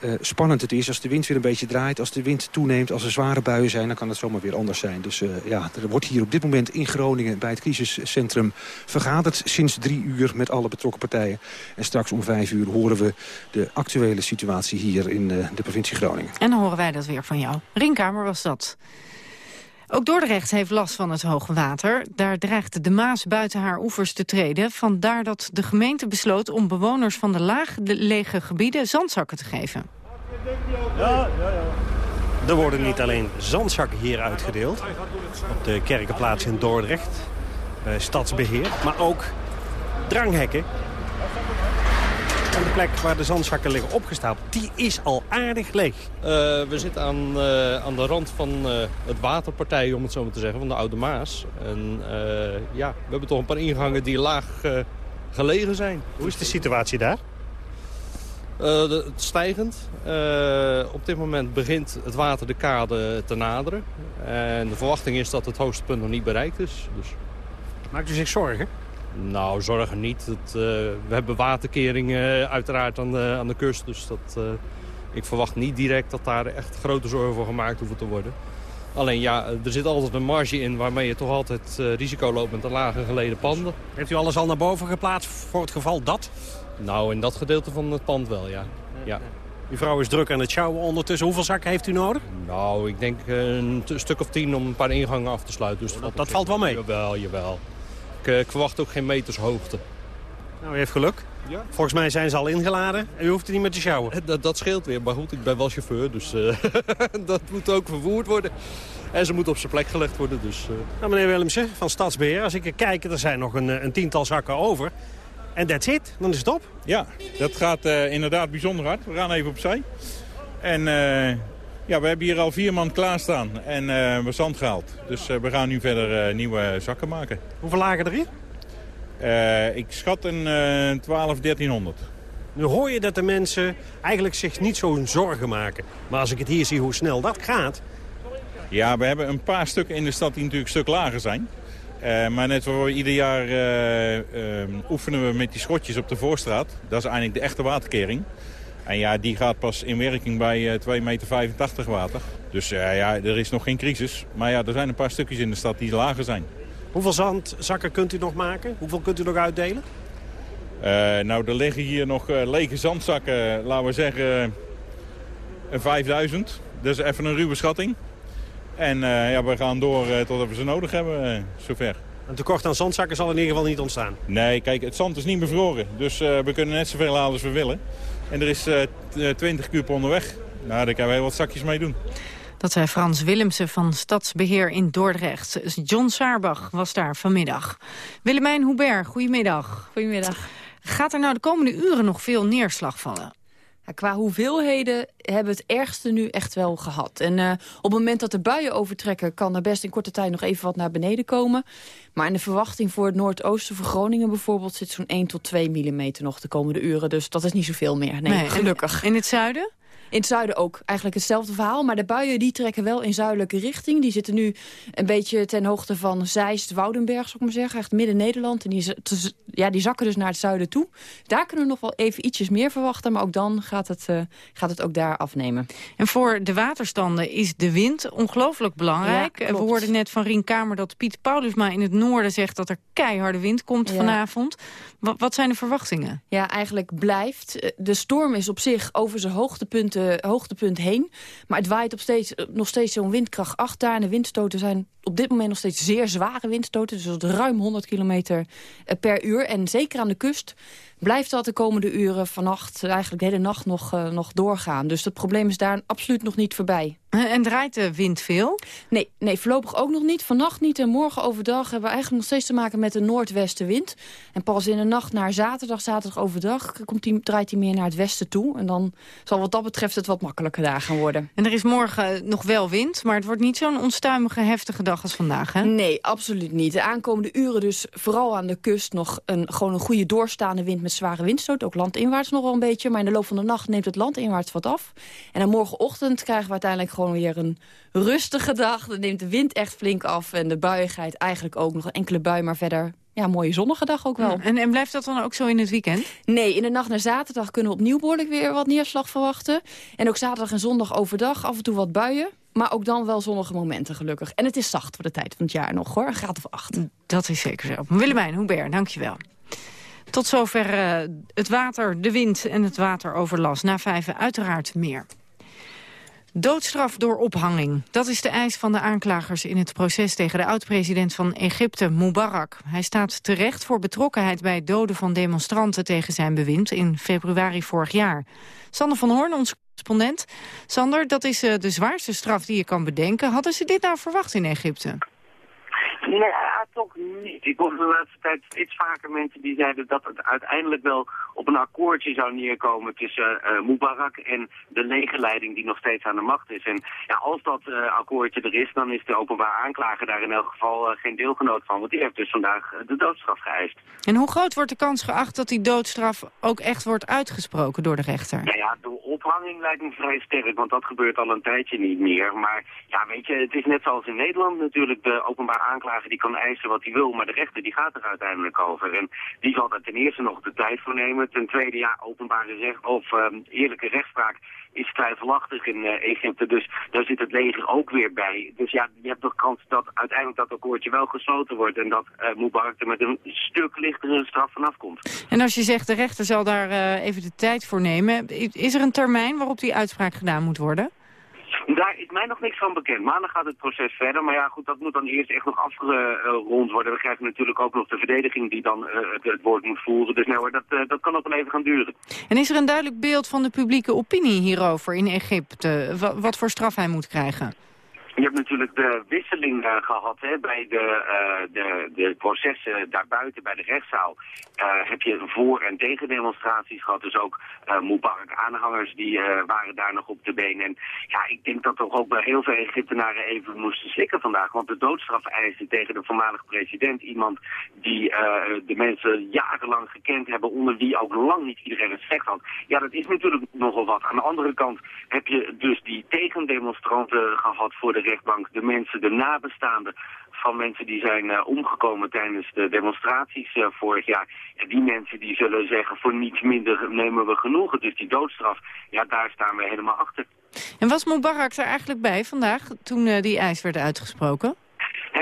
Speaker 18: uh, spannend het is. Als de wind weer een beetje draait, als de wind toeneemt... als er zware buien zijn, dan kan het zomaar weer anders zijn. Dus ja, er wordt hier op dit moment in Groningen... bij het crisiscentrum vergaderd sinds drie uur met alle betrokken partijen. En straks om vijf uur horen we de actuele situatie hier in de provincie Groningen.
Speaker 13: En dan horen wij dat weer van jou. Ringkamer was dat. Ook Dordrecht heeft last van het hoge water. Daar dreigt de Maas buiten haar oevers te treden. Vandaar dat de gemeente besloot om bewoners van de laaglege gebieden zandzakken te geven.
Speaker 19: Ja, ja, ja. Er worden niet alleen zandzakken hier uitgedeeld... op de kerkenplaats in Dordrecht, bij Stadsbeheer... maar ook dranghekken en de plek waar de zandzakken liggen opgestapeld, die is al aardig leeg.
Speaker 20: Uh, we zitten aan, uh, aan de rand van uh, het waterpartij, om het zo maar te zeggen, van de Oude Maas. En ja, we hebben toch een paar ingangen die laag gelegen zijn.
Speaker 19: Hoe is de situatie daar?
Speaker 20: Het stijgend. op dit moment begint het water de kade te naderen. En de verwachting is dat het hoogste punt nog niet bereikt is. Dus...
Speaker 19: Maakt u zich zorgen?
Speaker 20: Nou, zorgen niet. Het, uh, we hebben waterkeringen uh, uiteraard aan de, aan de kust. Dus dat, uh, ik verwacht niet direct dat daar echt grote zorgen voor gemaakt hoeven te worden. Alleen ja, er zit altijd een marge in waarmee je toch altijd risico loopt met de lage geleden panden.
Speaker 19: Heeft u alles al naar boven geplaatst voor het geval dat?
Speaker 20: Nou, in dat gedeelte van het pand wel, ja. ja.
Speaker 19: Uw vrouw is druk aan het sjouwen ondertussen. Hoeveel zakken heeft u nodig?
Speaker 20: Nou, ik denk een stuk of tien om een paar ingangen af te sluiten. Dus
Speaker 19: dat, dat valt wel mee?
Speaker 20: Jawel, jawel. Ik, ik, verwacht ook geen meters hoogte.
Speaker 19: Nou, u heeft geluk. Ja. Volgens mij zijn ze al ingeladen en u hoeft er niet meer te sjouwen.
Speaker 20: Eh, dat, dat scheelt weer, maar goed, ik ben wel chauffeur, dus uh, dat moet ook vervoerd worden. En ze moeten op zijn plek gelegd worden, dus... Uh...
Speaker 19: Nou, meneer Willemsen van Stadsbeheer, als ik er kijk, er zijn nog een, een tiental zakken over. En that's it, dan is het op.
Speaker 21: Ja, dat gaat uh, inderdaad bijzonder hard. We gaan even opzij. En ja, we hebben hier al vier man klaarstaan en we hebben zand gehaald. Dus we gaan nu verder nieuwe zakken maken.
Speaker 19: Hoeveel lagen erin?
Speaker 21: Ik schat een uh, 12, 1300.
Speaker 19: Nu hoor je dat de mensen eigenlijk zich niet zo'n zorgen maken. Maar als ik het hier zie hoe snel dat gaat...
Speaker 21: Ja, we hebben een paar stukken in de stad die natuurlijk een stuk lager zijn. Uh, maar net zoals ieder jaar uh, oefenen we met die schotjes op de Voorstraat. Dat is eigenlijk de echte waterkering. En ja, die gaat pas in werking bij 2,85 meter water. Dus ja, er is nog geen crisis. Maar ja, er zijn een paar stukjes in de stad die lager zijn.
Speaker 19: Hoeveel zandzakken kunt u nog maken? Hoeveel kunt u nog uitdelen?
Speaker 21: Uh, nou, er liggen hier nog uh, lege zandzakken, laten we zeggen, uh, 5000. Dat is even een ruwe schatting. En ja, we gaan door totdat we ze nodig hebben, zover.
Speaker 19: Een tekort aan zandzakken zal in ieder geval niet ontstaan.
Speaker 21: Nee, kijk, het zand is niet bevroren. Dus we kunnen net zoveel halen als we willen. En er is uh, 20 kuub onderweg. Nou, daar kunnen wij wat zakjes mee doen.
Speaker 13: Dat zei Frans Willemsen van Stadsbeheer in Dordrecht. John Saarbach was daar vanmiddag. Willemijn Hubert, goedemiddag.
Speaker 22: Goedemiddag.
Speaker 13: Gaat er nou de komende uren nog veel neerslag vallen?
Speaker 22: Ja, qua hoeveelheden hebben we het ergste nu echt wel gehad. En uh, op het moment dat de buien overtrekken... kan er best in korte tijd nog even wat naar beneden komen. Maar in de verwachting voor het noordoosten van Groningen bijvoorbeeld... zit zo'n 1 tot 2 mm nog de komende uren. Dus dat is niet zoveel meer. Nee, nee gelukkig.
Speaker 13: In het zuiden?
Speaker 22: In het zuiden ook eigenlijk hetzelfde verhaal. Maar de buien die trekken wel in zuidelijke richting. Die zitten nu een beetje ten hoogte van Zeist, Woudenberg, zou ik maar zeggen. Echt midden Nederland. En die, ja, die zakken dus naar het zuiden toe. Daar kunnen we nog wel even ietsjes meer verwachten. Maar ook dan gaat het, uh, gaat het ook daar afnemen.
Speaker 13: En voor de waterstanden is de wind ongelooflijk belangrijk. we hoorden net van Rien Kamer dat Piet Paulusma in het noorden zegt... dat er keiharde wind komt vanavond. Wat, wat zijn de verwachtingen?
Speaker 22: Ja, eigenlijk blijft. Eh, de storm is op zich over zijn hoogtepunten hoogtepunt heen. Maar het waait op steeds, nog steeds zo'n windkracht 8 daar. En de windstoten zijn op dit moment nog steeds zeer zware windstoten. Dus ruim 100 kilometer eh, per uur. En zeker aan de kust blijft dat de komende uren vannacht, eigenlijk de hele nacht nog, uh, nog doorgaan. Dus het probleem is daar absoluut nog niet voorbij.
Speaker 13: En draait de wind veel?
Speaker 22: Nee, nee, voorlopig ook nog niet. Vannacht niet en morgen overdag hebben we eigenlijk nog steeds te maken met de noordwestenwind. En pas in de nacht naar zaterdag, zaterdag overdag, komt die, draait hij meer naar het westen toe. En dan zal wat dat betreft het wat makkelijker daar gaan worden.
Speaker 13: En er is morgen nog wel wind, maar het wordt niet zo'n onstuimige, heftige dag als vandaag, hè?
Speaker 22: Nee, absoluut niet. De aankomende uren dus vooral aan de kust nog een, gewoon een goede doorstaande wind met zware windstoot. Ook landinwaarts nog wel een beetje. Maar in de loop van de nacht neemt het landinwaarts wat af. En dan morgenochtend krijgen we uiteindelijk gewoon weer een rustige dag. Dan neemt de wind echt flink af. En de buiigheid eigenlijk ook nog een enkele bui, maar verder ja, mooie zonnige dag ook wel.
Speaker 13: en, en blijft dat dan ook zo in het weekend?
Speaker 22: Nee, in de nacht naar zaterdag kunnen we opnieuw behoorlijk weer wat neerslag verwachten. En ook zaterdag en zondag overdag af en toe wat buien. Maar ook dan wel zonnige momenten, gelukkig. En het is zacht voor de tijd van het jaar nog, hoor. Een graad of acht.
Speaker 13: Dat is zeker zo. Willemijn Hubert, dankjewel. Tot zover uh, het water, de wind en het wateroverlast. Na vijven uiteraard meer. Doodstraf door ophanging. Dat is de eis van de aanklagers in het proces tegen de oud-president van Egypte, Mubarak. Hij staat terecht voor betrokkenheid bij het doden van demonstranten tegen zijn bewind in februari vorig jaar. Sander van Hoorn, ons correspondent. Sander, dat is uh, de zwaarste straf die je kan bedenken. Hadden ze dit nou verwacht in Egypte?
Speaker 5: Nee, toch niet. Ik hoorde de laatste tijd steeds vaker mensen die zeiden dat het uiteindelijk wel op een akkoordje zou neerkomen tussen uh, Mubarak en de legerleiding die nog steeds aan de macht is. En ja, als dat uh, akkoordje er is, dan is de openbaar aanklager daar in elk geval uh, geen deelgenoot van. Want die heeft dus vandaag de doodstraf geëist.
Speaker 13: En hoe groot wordt de kans geacht dat die doodstraf ook echt wordt uitgesproken door de rechter?
Speaker 5: Ja, ja de ophanging lijkt me vrij sterk, want dat gebeurt al een tijdje niet meer. Maar ja, weet je, het is net zoals in Nederland natuurlijk. De openbaar aanklager die kan eisen wat hij wil, maar de rechter die gaat er uiteindelijk over. En die zal er ten eerste nog de tijd voor nemen. Ten tweede, ja, openbare recht of um, eerlijke rechtspraak is twijfelachtig in uh, Egypte. Dus daar zit het leger ook weer bij. Dus ja, je hebt toch kans dat uiteindelijk dat akkoordje wel gesloten wordt... en dat uh, Mubarak er met een stuk lichtere straf vanaf komt.
Speaker 13: En als je zegt de rechter zal daar uh, even de tijd voor nemen... is er een termijn waarop die uitspraak gedaan moet worden?
Speaker 5: Daar is mij nog niks van bekend. Maandag gaat het proces verder. Maar ja, goed, dat moet dan eerst echt nog afgerond worden. We krijgen natuurlijk ook nog de verdediging die dan uh, het, woord moet voeren. Dus nou, dat, uh, dat kan ook wel even gaan duren.
Speaker 13: En is er een duidelijk beeld van de publieke opinie hierover in Egypte? Wat voor straf hij moet krijgen?
Speaker 5: Je hebt natuurlijk de wisseling uh, gehad hè, bij de, uh, de, de processen daarbuiten, bij de rechtszaal. Uh, heb je voor- en tegendemonstraties gehad. Dus ook Mubarak-aanhangers die waren daar nog op de been. En ja, ik denk dat toch ook bij heel veel Egyptenaren even moesten slikken vandaag. Want de doodstraf eisen tegen de voormalige president. Iemand die de mensen jarenlang gekend hebben, onder wie ook lang niet iedereen respect had. Ja, dat is natuurlijk nogal wat. Aan de andere kant heb je dus die tegendemonstranten gehad voor de de mensen, de nabestaanden van mensen die zijn uh, omgekomen tijdens de demonstraties uh, vorig jaar. Ja, die mensen die zullen zeggen voor niets minder nemen we genoegen. Dus die doodstraf, ja daar staan we helemaal achter.
Speaker 13: En was Mubarak er eigenlijk bij vandaag toen uh, die eis werd uitgesproken?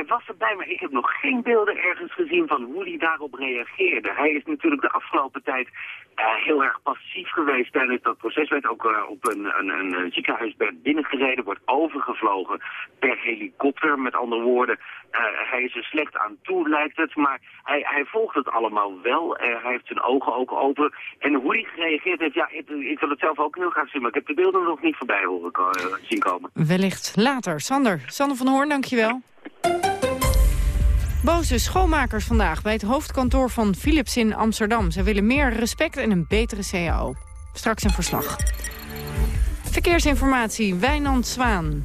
Speaker 5: Hij was erbij, maar ik heb nog geen beelden ergens gezien van hoe hij daarop reageerde. Hij is natuurlijk de afgelopen tijd uh, heel erg passief geweest tijdens dat proces. Werd ook uh, op een, een, een, ziekenhuisbed binnengereden, wordt overgevlogen per helikopter. Met andere woorden, hij is er slecht aan toe, lijkt het. Maar hij, hij volgt het allemaal wel. hij heeft zijn ogen ook open. En hoe hij gereageerd heeft, ja, ik, ik, wil het zelf ook heel graag zien. Maar ik heb de beelden nog niet voorbij horen zien komen.
Speaker 13: Wellicht later. Sander, Sander van Hoorn, dankjewel. Boze schoonmakers vandaag bij het hoofdkantoor van Philips in Amsterdam. Ze willen meer respect en een betere CAO. Straks een verslag. Verkeersinformatie, Wijnand Zwaan.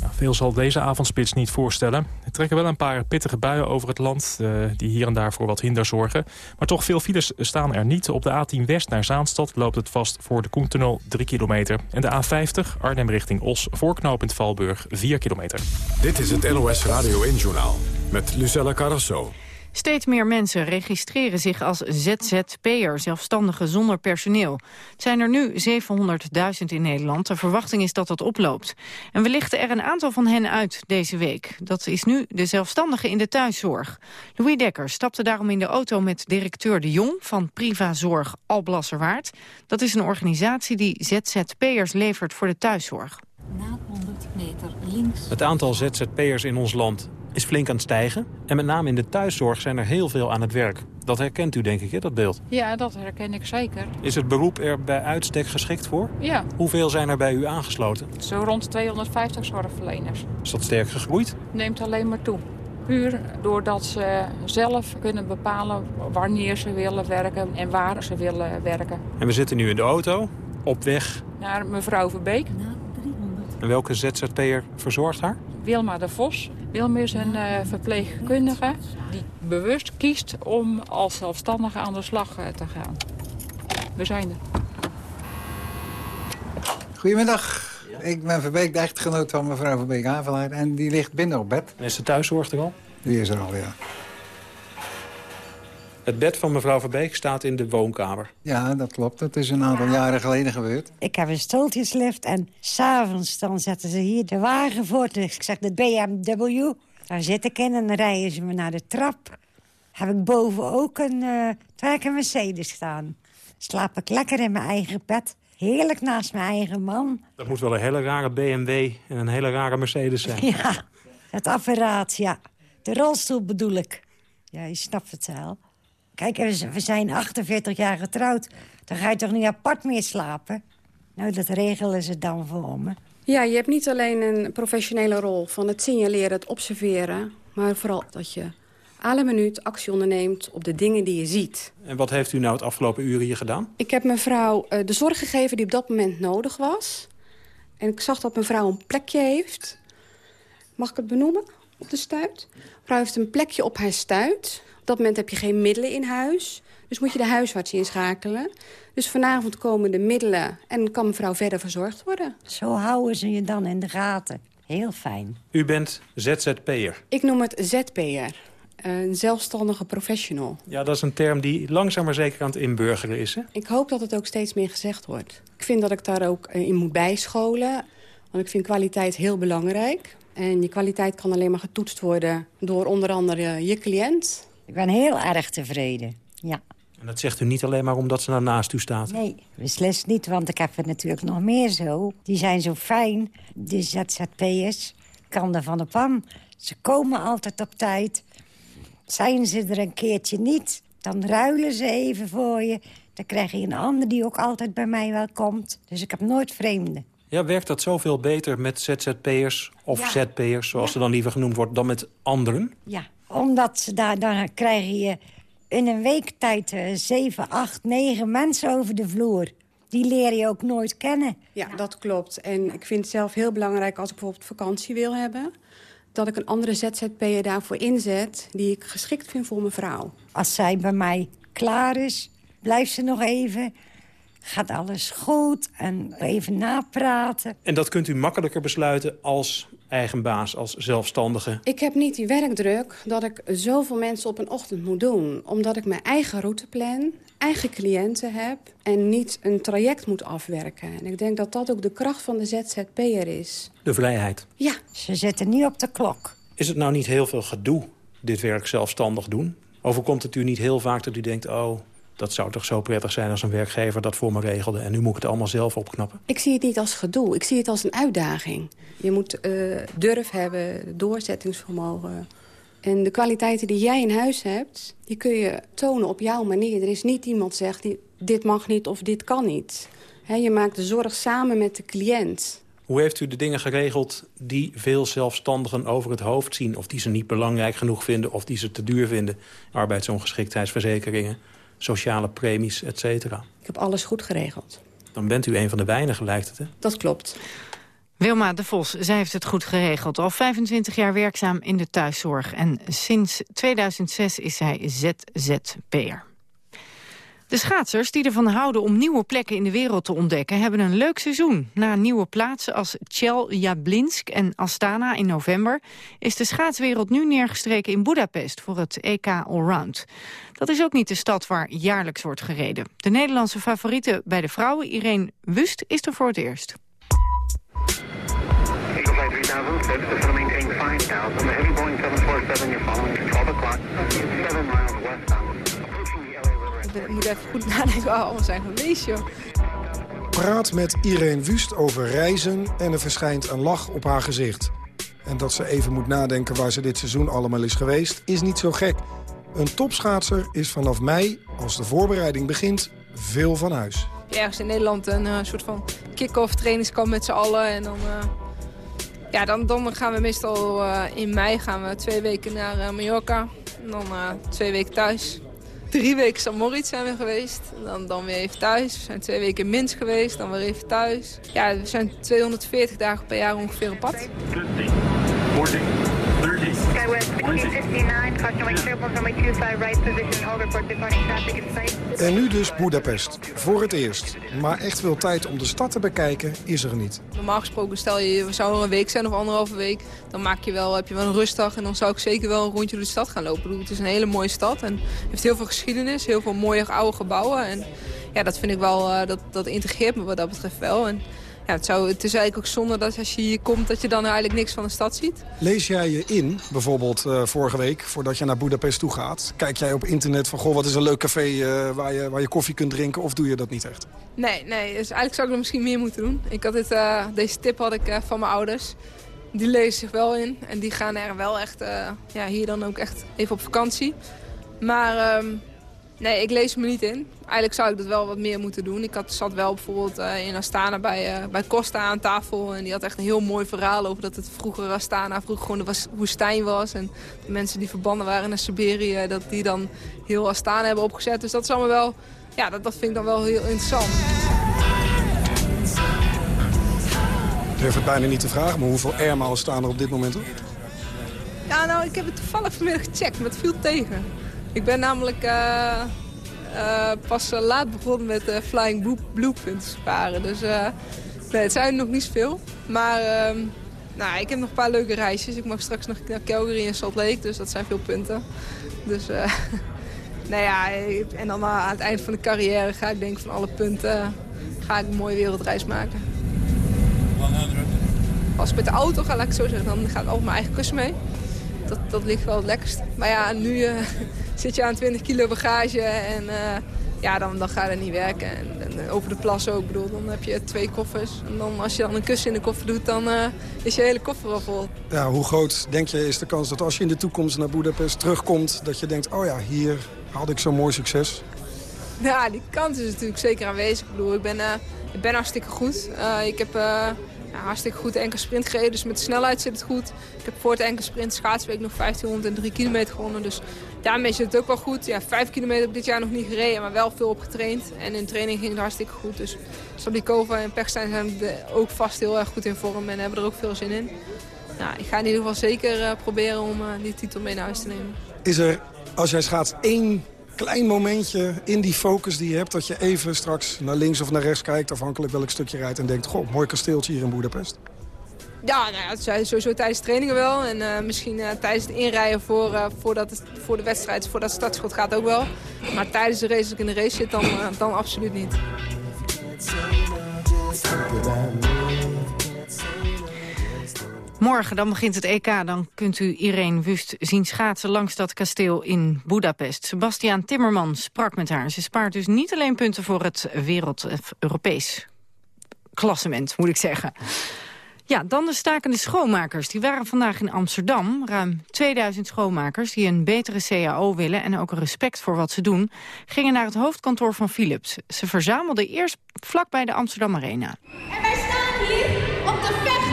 Speaker 6: Nou, veel zal deze avondspits niet voorstellen. Er trekken wel een paar pittige buien over het land... Uh, die hier en daar voor wat hinder zorgen. Maar toch veel files staan er niet. Op de A10 West naar Zaanstad loopt het vast voor de Koentunnel 3 kilometer. En de A50 Arnhem richting Os voor knooppunt Valburg 4 kilometer.
Speaker 1: Dit is het NOS Radio 1-journaal met Lucella Carrasso.
Speaker 13: Steeds meer mensen registreren zich als ZZP'er, zelfstandigen zonder personeel. Het zijn er nu 700.000 in Nederland. De verwachting is dat dat oploopt. En we lichten er een aantal van hen uit deze week. Dat is nu de zelfstandigen in de thuiszorg. Louis Dekker stapte daarom in de auto met directeur De Jong... van Privazorg Alblasserwaard. Dat is een organisatie die ZZP'ers levert voor de thuiszorg. Na
Speaker 23: 100 meter links. Het aantal ZZP'ers in ons land is flink aan het stijgen. En met name in de thuiszorg zijn er heel veel aan het werk. Dat herkent u denk ik, hè, dat beeld?
Speaker 24: Ja, dat herken ik zeker.
Speaker 23: Is het beroep er bij uitstek geschikt voor?
Speaker 24: Ja.
Speaker 23: Hoeveel zijn er bij u aangesloten?
Speaker 24: Zo rond 250 zorgverleners.
Speaker 23: Is dat sterk gegroeid?
Speaker 24: Neemt alleen maar toe. Puur doordat ze zelf kunnen bepalen wanneer ze willen werken en waar ze willen werken.
Speaker 23: En we zitten nu in de auto, op weg...
Speaker 24: Naar mevrouw Verbeek.
Speaker 23: En welke ZZP'er verzorgt haar?
Speaker 24: Wilma de Vos. Wilma is een uh, verpleegkundige die bewust kiest om als zelfstandige aan de slag uh, te gaan. We zijn er.
Speaker 25: Goedemiddag. Ik ben Verbeek, de echtgenoot van mevrouw Verbeek Havelaar. En die ligt binnen op bed.
Speaker 23: En is de thuiszorg er al?
Speaker 25: Die is er al, ja.
Speaker 23: Het bed van mevrouw Verbeek staat in de woonkamer.
Speaker 25: Ja, dat klopt. Dat is een aantal jaren geleden gebeurd.
Speaker 26: Ik heb een stoeltjeslift en s'avonds dan zetten ze hier de wagen voor. Dus ik zeg de BMW. Daar zit ik in en dan rijden ze me naar de trap. Heb ik boven ook een uh, Mercedes staan. Slaap ik lekker in mijn eigen bed. Heerlijk naast mijn eigen man.
Speaker 23: Dat moet wel een hele rare BMW en een hele rare Mercedes zijn.
Speaker 26: Ja, het apparaat, ja. De rolstoel bedoel ik. Ja, je snapt het wel. Kijk, we zijn 48 jaar getrouwd. Dan ga je toch niet apart meer slapen? Nou, dat regelen ze dan voor me.
Speaker 27: Ja, je hebt niet alleen een professionele rol van het signaleren, het observeren... maar vooral dat je alle minuut actie onderneemt op de dingen die je ziet.
Speaker 23: En wat heeft u nou het afgelopen uur hier gedaan?
Speaker 27: Ik heb mevrouw uh, de zorg gegeven die op dat moment nodig was. En ik zag dat mevrouw een plekje heeft. Mag ik het benoemen? Op de stuit. Mevrouw heeft een plekje op haar stuit dat moment heb je geen middelen in huis. Dus moet je de huisarts inschakelen. Dus vanavond komen de middelen en kan mevrouw verder verzorgd worden.
Speaker 26: Zo houden ze je dan in de gaten. Heel fijn.
Speaker 23: U bent ZZP'er.
Speaker 27: Ik noem het ZP'er. Een zelfstandige professional.
Speaker 23: Ja, dat is een term die langzaam maar zeker aan het inburgeren is. Hè?
Speaker 27: Ik hoop dat het ook steeds meer gezegd wordt. Ik vind dat ik daar ook eh, in moet bijscholen. Want ik vind kwaliteit heel belangrijk. En je kwaliteit kan alleen maar getoetst worden door onder andere je cliënt
Speaker 26: ik ben heel erg tevreden, ja.
Speaker 23: En dat zegt u niet alleen maar omdat ze naast u staat?
Speaker 26: Nee, beslist niet, want ik heb er natuurlijk nog meer zo. Die zijn zo fijn, de ZZP'ers. Kan er van de pan. Ze komen altijd op tijd. Zijn ze er een keertje niet, dan ruilen ze even voor je. Dan krijg je een ander die ook altijd bij mij wel komt. Dus ik heb nooit vreemden.
Speaker 23: Ja, werkt dat zoveel beter met ZZP'ers of ja. ZP'ers, zoals ze dan liever genoemd wordt, dan met anderen?
Speaker 26: Ja, omdat ze daar, dan krijg je in een week tijd uh, zeven, acht, negen mensen over de vloer. Die leer je ook nooit kennen.
Speaker 27: Ja, dat klopt. En ik vind het zelf heel belangrijk als ik bijvoorbeeld vakantie wil hebben... dat ik een andere ZZP'er daarvoor inzet die ik geschikt vind voor mijn vrouw.
Speaker 26: Als zij bij mij klaar is, blijft ze nog even gaat alles goed en even napraten.
Speaker 23: En dat kunt u makkelijker besluiten als eigen baas, als zelfstandige?
Speaker 27: Ik heb niet die werkdruk dat ik zoveel mensen op een ochtend moet doen. Omdat ik mijn eigen route plan, eigen cliënten heb... en niet een traject moet afwerken. En ik denk dat dat ook de kracht van de ZZP'er is.
Speaker 23: De vrijheid?
Speaker 27: Ja.
Speaker 26: Ze zitten niet op de klok.
Speaker 23: Is het nou niet heel veel gedoe, dit werk zelfstandig doen? Overkomt het u niet heel vaak dat u denkt... oh, dat zou toch zo prettig zijn als een werkgever dat voor me regelde... en nu moet ik het allemaal zelf opknappen?
Speaker 27: Ik zie het niet als gedoe. Ik zie het als een uitdaging. Je moet uh, durf hebben, doorzettingsvermogen. En de kwaliteiten die jij in huis hebt... die kun je tonen op jouw manier. Er is niet iemand die zegt, dit mag niet of dit kan niet. je maakt de zorg samen met de cliënt.
Speaker 23: Hoe heeft u de dingen geregeld die veel zelfstandigen over het hoofd zien... of die ze niet belangrijk genoeg vinden of die ze te duur vinden? Arbeidsongeschiktheidsverzekeringen, sociale premies, et cetera.
Speaker 27: Ik heb alles goed geregeld.
Speaker 23: Dan bent u een van de weinigen, lijkt het, hè?
Speaker 27: Dat klopt.
Speaker 13: Wilma de Vos, zij heeft het goed geregeld. Al 25 jaar werkzaam in de thuiszorg. En sinds 2006 is zij ZZP'er. De schaatsers die ervan houden om nieuwe plekken in de wereld te ontdekken... hebben een leuk seizoen. Na nieuwe plaatsen als Chelyabinsk en Astana in november... is de schaatswereld nu neergestreken in Budapest voor het EK Allround. Dat is ook niet de stad waar jaarlijks wordt gereden. De Nederlandse favoriete bij de vrouwen, Irene Wust, is er voor het eerst. Ik moet even goed nadenken waar we allemaal zijn geweest, joh.
Speaker 28: Praat met Irene Wust over reizen en er verschijnt een lach op haar gezicht. En dat ze even moet nadenken waar ze dit seizoen allemaal is geweest, is niet zo gek. Een topschaatser is vanaf mei, als de voorbereiding begint, veel van huis.
Speaker 29: Ergens in Nederland een uh, soort van kick-off trainingskamp met z'n allen. En dan, uh, ja, dan, dan gaan we meestal uh, in mei gaan we twee weken naar Mallorca. En dan twee weken thuis drie weken San Moritz zijn we geweest. Dan, dan weer even thuis. We zijn twee weken in Minsk geweest, dan weer even thuis. Ja, we zijn 240 dagen per jaar ongeveer op pad. 20, 40, 30, Skywest 1659, caution wing triple, runway 25, right position, hold report departing traffic in sight. En nu dus Budapest, voor het eerst. Maar echt veel tijd om de stad te bekijken is er niet. Normaal gesproken, stel je, we zouden een week zijn of anderhalve week... dan maak je wel, heb je wel een rustdag en dan zou ik zeker wel een rondje door de stad gaan lopen. Het is een hele mooie stad en heeft heel veel geschiedenis, heel veel mooie oude gebouwen. En ja, dat vind ik wel, uh, dat, dat integreert me wat dat betreft wel. En ja, het, zou, het is eigenlijk ook zonde dat als je hier komt... dat je dan eigenlijk niks van de stad ziet.
Speaker 28: Lees jij je in, bijvoorbeeld uh, vorige week, voordat je naar Budapest toe gaat? Kijk jij op internet van, goh, wat is een leuk café uh, waar, je, waar je koffie kunt drinken? Of doe je dat niet echt?
Speaker 29: Nee, nee dus eigenlijk zou ik er misschien meer moeten doen. Ik had dit, uh, deze tip had ik van mijn ouders. Die lezen zich wel in en die gaan er wel echt, ja, hier dan ook echt even op vakantie. Maar... Um, Nee, ik lees me niet in. Eigenlijk zou ik dat wel wat meer moeten doen. Ik had, zat wel bijvoorbeeld uh, in Astana bij, uh, bij Costa aan tafel. En die had echt een heel mooi verhaal over dat het vroeger Astana vroeger gewoon de woestijn was. En de mensen die verbannen waren naar Siberië, dat die dan heel Astana hebben opgezet. Dus dat is allemaal wel, ja, dat, dat vind ik dan wel heel interessant.
Speaker 28: Ik durf het bijna niet te vragen, maar hoeveel airmiles staan er op dit moment op?
Speaker 29: Ja, nou, ik heb het toevallig vanmiddag gecheckt, maar het viel tegen. Ik ben namelijk uh, uh, pas laat begonnen met uh, Flying Blueprints sparen. Dus het zijn nog niet zoveel. Maar ehm, nou, ik heb nog een paar leuke reisjes. Ik mag straks nog naar Calgary en Salt Lake, dus dat zijn veel punten. Dus nou ja, en dan aan het eind van de carrière ga ik denk van alle punten ga ik een mooie wereldreis maken. Als ik met de auto ga, ik zo zeggen, dan ga ik altijd mijn eigen kussen mee. Dat, dat ligt wel het lekkerst. Maar ja, nu zit je aan 20 kilo bagage en uh, ja, dan, dan gaat het niet werken. En, en, over de plas ook, bedoel, dan heb je twee koffers. En dan, als je dan een kussen in de koffer doet, dan uh, is je hele koffer al vol.
Speaker 28: Ja, hoe groot denk je is de kans dat als je in de toekomst naar Budapest terugkomt... dat je denkt, oh ja, hier had ik zo'n mooi succes?
Speaker 29: Ja, die kans is natuurlijk zeker aanwezig. Ik bedoel, ik ben, uh, ik ben hartstikke goed. ik heb ja, hartstikke goed enkele sprint gereden, dus met de snelheid zit het goed. Ik heb voor het enkele sprint schaatsweek nog 1503 kilometer gewonnen. Dus daarmee zit het ook wel goed. Ja, 5 kilometer heb dit jaar nog niet gereden, maar wel veel op getraind. En in training ging het hartstikke goed. Dus Sablikova en Pechstein zijn ook vast heel erg goed in vorm en hebben er ook veel zin in. Nou, ik ga in ieder geval zeker uh, proberen om uh, die titel mee naar huis te nemen.
Speaker 28: Is er, als jij schaats, één klein momentje in die focus die je hebt... dat je even straks naar links of naar rechts kijkt... afhankelijk welk stukje rijdt en denkt... goh, mooi kasteeltje hier in Boedapest?
Speaker 29: Ja, nou ja, sowieso tijdens trainingen wel. En uh, misschien uh, tijdens het inrijden voor, uh, voordat het, voor de wedstrijd, voor dat startschot gaat ook wel. Maar tijdens de race, als ik in de race zit, dan, dan absoluut niet.
Speaker 13: Morgen dan begint het EK. Dan kunt u Irene Wust zien schaatsen langs dat kasteel in Budapest. Sebastiaan Timmerman sprak met haar. Ze spaart dus niet alleen punten voor het wereld-Europees klassement, moet ik zeggen. Ja, dan de stakende schoonmakers. Die waren vandaag in Amsterdam. Ruim 2000 schoonmakers die een betere CAO willen... en ook respect voor wat ze doen... gingen naar het hoofdkantoor van Philips. Ze verzamelden eerst vlak bij de Amsterdam Arena.
Speaker 30: En wij staan hier om te vechten.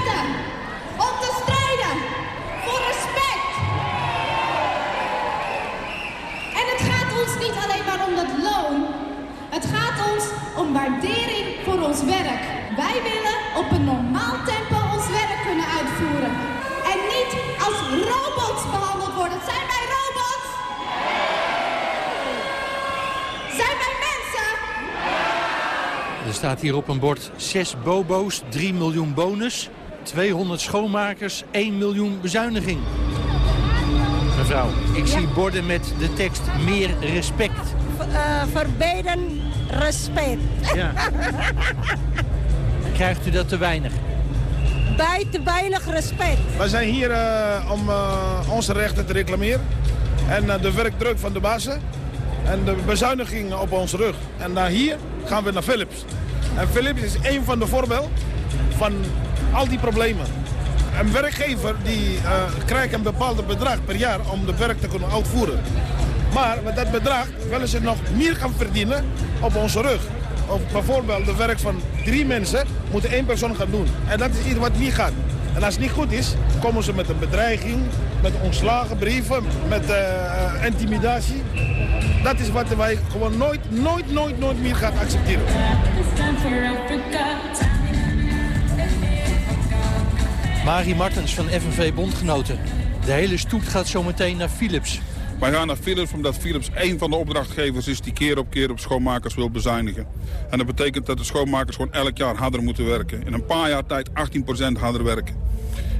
Speaker 30: Om waardering voor ons werk. Wij willen op een normaal tempo ons werk kunnen uitvoeren. En niet als robots behandeld worden. Zijn wij robots? Zijn wij mensen?
Speaker 31: Er staat hier op een bord 6 bobo's, 3 miljoen bonus, 200 schoonmakers, 1 miljoen bezuiniging. Mevrouw, ik zie borden met de tekst meer respect.
Speaker 32: Uh, verbeden respect.
Speaker 31: Ja. Krijgt u dat te weinig?
Speaker 32: Bij te weinig respect.
Speaker 28: Wij zijn hier uh, om uh, onze rechten te reclameren. En uh, de werkdruk van de bazen. En de bezuiniging op ons rug. En naar hier gaan we naar Philips. En Philips is een van de voorbeelden van al die problemen. Een werkgever die krijgt een bepaald bedrag per jaar om de werk te kunnen uitvoeren. Maar met dat bedrag willen ze nog meer gaan verdienen op onze rug. Of bijvoorbeeld de werk van drie mensen moet één persoon gaan doen. En dat is iets wat niet gaat. En als het niet goed is, komen ze met een bedreiging, met ontslagenbrieven, met uh, intimidatie. Dat is wat wij gewoon nooit, nooit, nooit, nooit meer gaan accepteren.
Speaker 31: Marie Martens van FNV Bondgenoten. De hele stoet gaat zo meteen naar Philips.
Speaker 33: Wij gaan naar Philips omdat Philips één van de opdrachtgevers is... die keer op keer op schoonmakers wil bezuinigen. En dat betekent dat de schoonmakers gewoon elk jaar harder moeten werken. In een paar jaar tijd 18% harder werken.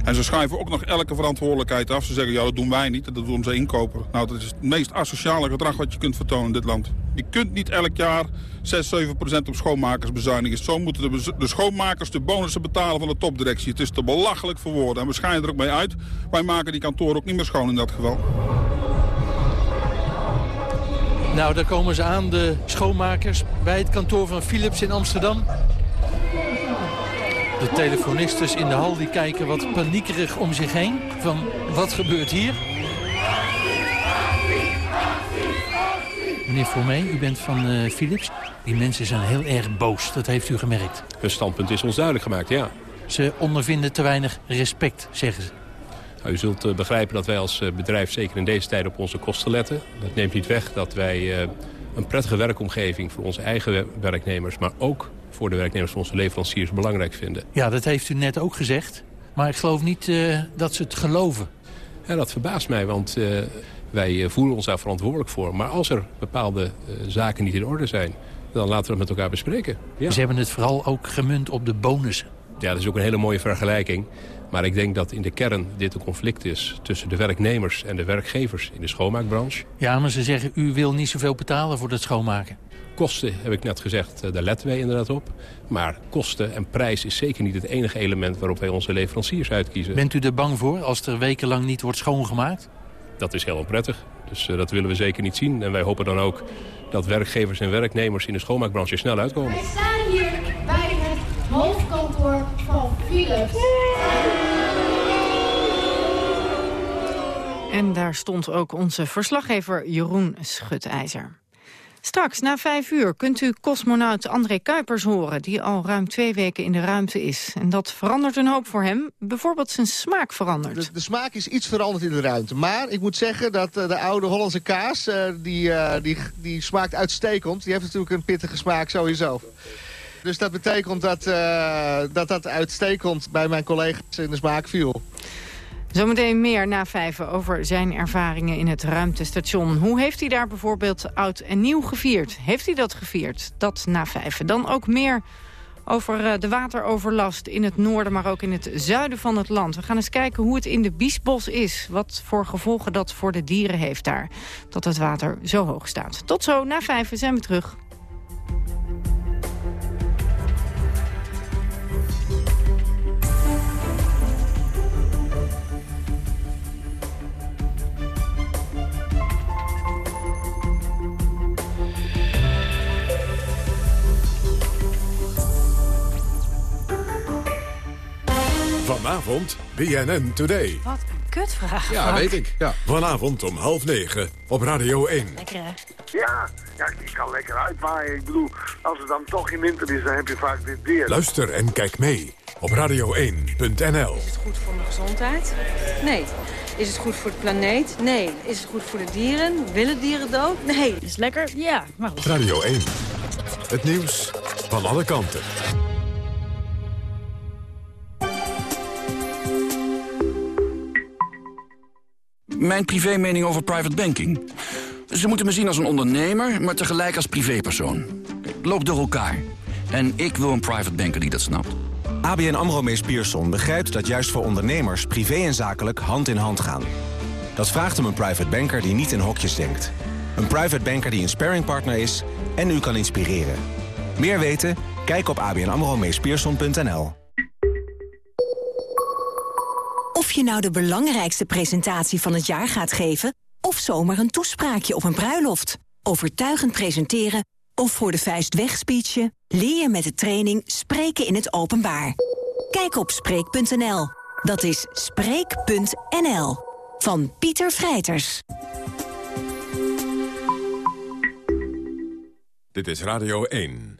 Speaker 33: En ze schuiven ook nog elke verantwoordelijkheid af. Ze zeggen, ja, dat doen wij niet, dat doen onze inkoper. Nou, dat is het meest asociale gedrag wat je kunt vertonen in dit land. Je kunt niet elk jaar 6, 7% op schoonmakers bezuinigen. Zo moeten de, de, schoonmakers de bonussen betalen van de topdirectie. Het is te belachelijk voor woorden. En we schijnen er ook mee uit. Wij maken die kantoren ook niet meer schoon in dat geval.
Speaker 31: Nou, daar komen ze aan, de schoonmakers, bij het kantoor van Philips in Amsterdam. De telefonistes in de hal die kijken wat paniekerig om zich heen. Van, wat gebeurt hier? Meneer Formé, u bent van uh, Philips. Die mensen zijn heel erg boos, dat heeft u gemerkt.
Speaker 20: Hun standpunt is ons duidelijk gemaakt, ja.
Speaker 31: Ze ondervinden te weinig respect, zeggen ze.
Speaker 20: Nou, u zult uh, begrijpen dat wij als uh, bedrijf zeker in deze tijd op onze kosten letten. Dat neemt niet weg dat wij uh, een prettige werkomgeving voor onze eigen werknemers... maar ook voor de werknemers van onze leveranciers belangrijk vinden.
Speaker 31: Ja, dat heeft u net ook gezegd. Maar ik geloof niet dat ze het geloven.
Speaker 20: Ja, dat verbaast mij, want wij voelen ons daar verantwoordelijk voor. Maar als er bepaalde zaken niet in orde zijn, dan laten we het met elkaar bespreken.
Speaker 31: Ja. Ze hebben het vooral ook gemunt op de bonussen.
Speaker 20: Ja, dat is ook een hele mooie vergelijking. Maar ik denk dat in de kern dit een conflict is tussen de werknemers en de werkgevers in de schoonmaakbranche.
Speaker 31: Ja, maar ze zeggen u wil niet zoveel betalen voor dat schoonmaken.
Speaker 20: Kosten, heb ik net gezegd, eh, daar letten wij inderdaad op. Maar kosten en prijs is zeker niet het enige element waarop wij onze leveranciers uitkiezen.
Speaker 31: Bent u er bang voor als er wekenlang niet wordt schoongemaakt?
Speaker 20: Dat is heel onprettig. Dus uh, dat willen we zeker niet zien. En wij hopen dan ook dat werkgevers en werknemers in de schoonmaakbranche snel uitkomen.
Speaker 30: Wij staan hier bij hoofdkantoor van Philips.
Speaker 13: En daar stond ook onze verslaggever Jeroen Schutijzer. Straks, na vijf uur, kunt u cosmonaut André Kuipers horen... die al ruim twee weken in de ruimte is. En dat verandert een hoop voor hem. Bijvoorbeeld zijn smaak verandert.
Speaker 34: De, de smaak is iets veranderd in de ruimte. Maar ik moet zeggen dat uh, de oude Hollandse kaas... Uh, die, uh, die, die smaakt uitstekend. Die heeft natuurlijk een pittige smaak sowieso. Dus dat betekent dat, dat dat uitstekend bij mijn collega's in de smaak viel.
Speaker 13: Zometeen meer na vijven over zijn ervaringen in het ruimtestation. Hoe heeft hij daar bijvoorbeeld oud en nieuw gevierd? Heeft hij dat gevierd? Dat na vijven. Dan ook meer over eh, de wateroverlast in het noorden, maar ook in het zuiden van het land. We gaan eens kijken hoe het in de Biesbos is. Wat voor gevolgen dat voor de dieren heeft daar. Dat het water zo hoog staat. Tot zo, na vijven zijn we terug.
Speaker 1: Vanavond BNN Today.
Speaker 35: Wat een kutvraag.
Speaker 1: Ja,
Speaker 35: Frank.
Speaker 1: weet ik. Ja. Vanavond om half negen op Radio 1.
Speaker 35: Lekker hè?
Speaker 36: Ja, ja, die kan lekker uitwaaien. Ik bedoel, als het dan toch in winter is, dan heb je vaak dit weer.
Speaker 1: Luister en kijk mee op radio1.nl.
Speaker 22: Is het goed voor mijn gezondheid? Nee. Is het goed voor de planeet? Nee. Is het goed voor de dieren? Willen dieren dood? Nee.
Speaker 35: Is het lekker? Ja, maar goed.
Speaker 1: Radio 1. Het nieuws van alle kanten.
Speaker 37: Mijn privémening over private banking. Ze moeten me zien als een ondernemer, maar tegelijk als privépersoon. Loop door elkaar. En ik wil een private banker die dat snapt.
Speaker 15: ABN AMRO Mees Pierson begrijpt dat juist voor ondernemers... privé en zakelijk hand in hand gaan. Dat vraagt om een private banker die niet in hokjes denkt. Een private banker die een sparringpartner is en u kan inspireren. Meer weten? Kijk op abnamromeespierson.nl.
Speaker 38: Of je nou de belangrijkste presentatie van het jaar gaat geven... of zomaar een toespraakje op een bruiloft. Overtuigend presenteren of voor de vuist wegspeechen... leer je met de training Spreken in het Openbaar. Kijk op Spreek.nl. Dat is Spreek.nl. Van Pieter Vrijters.
Speaker 1: Dit is Radio 1.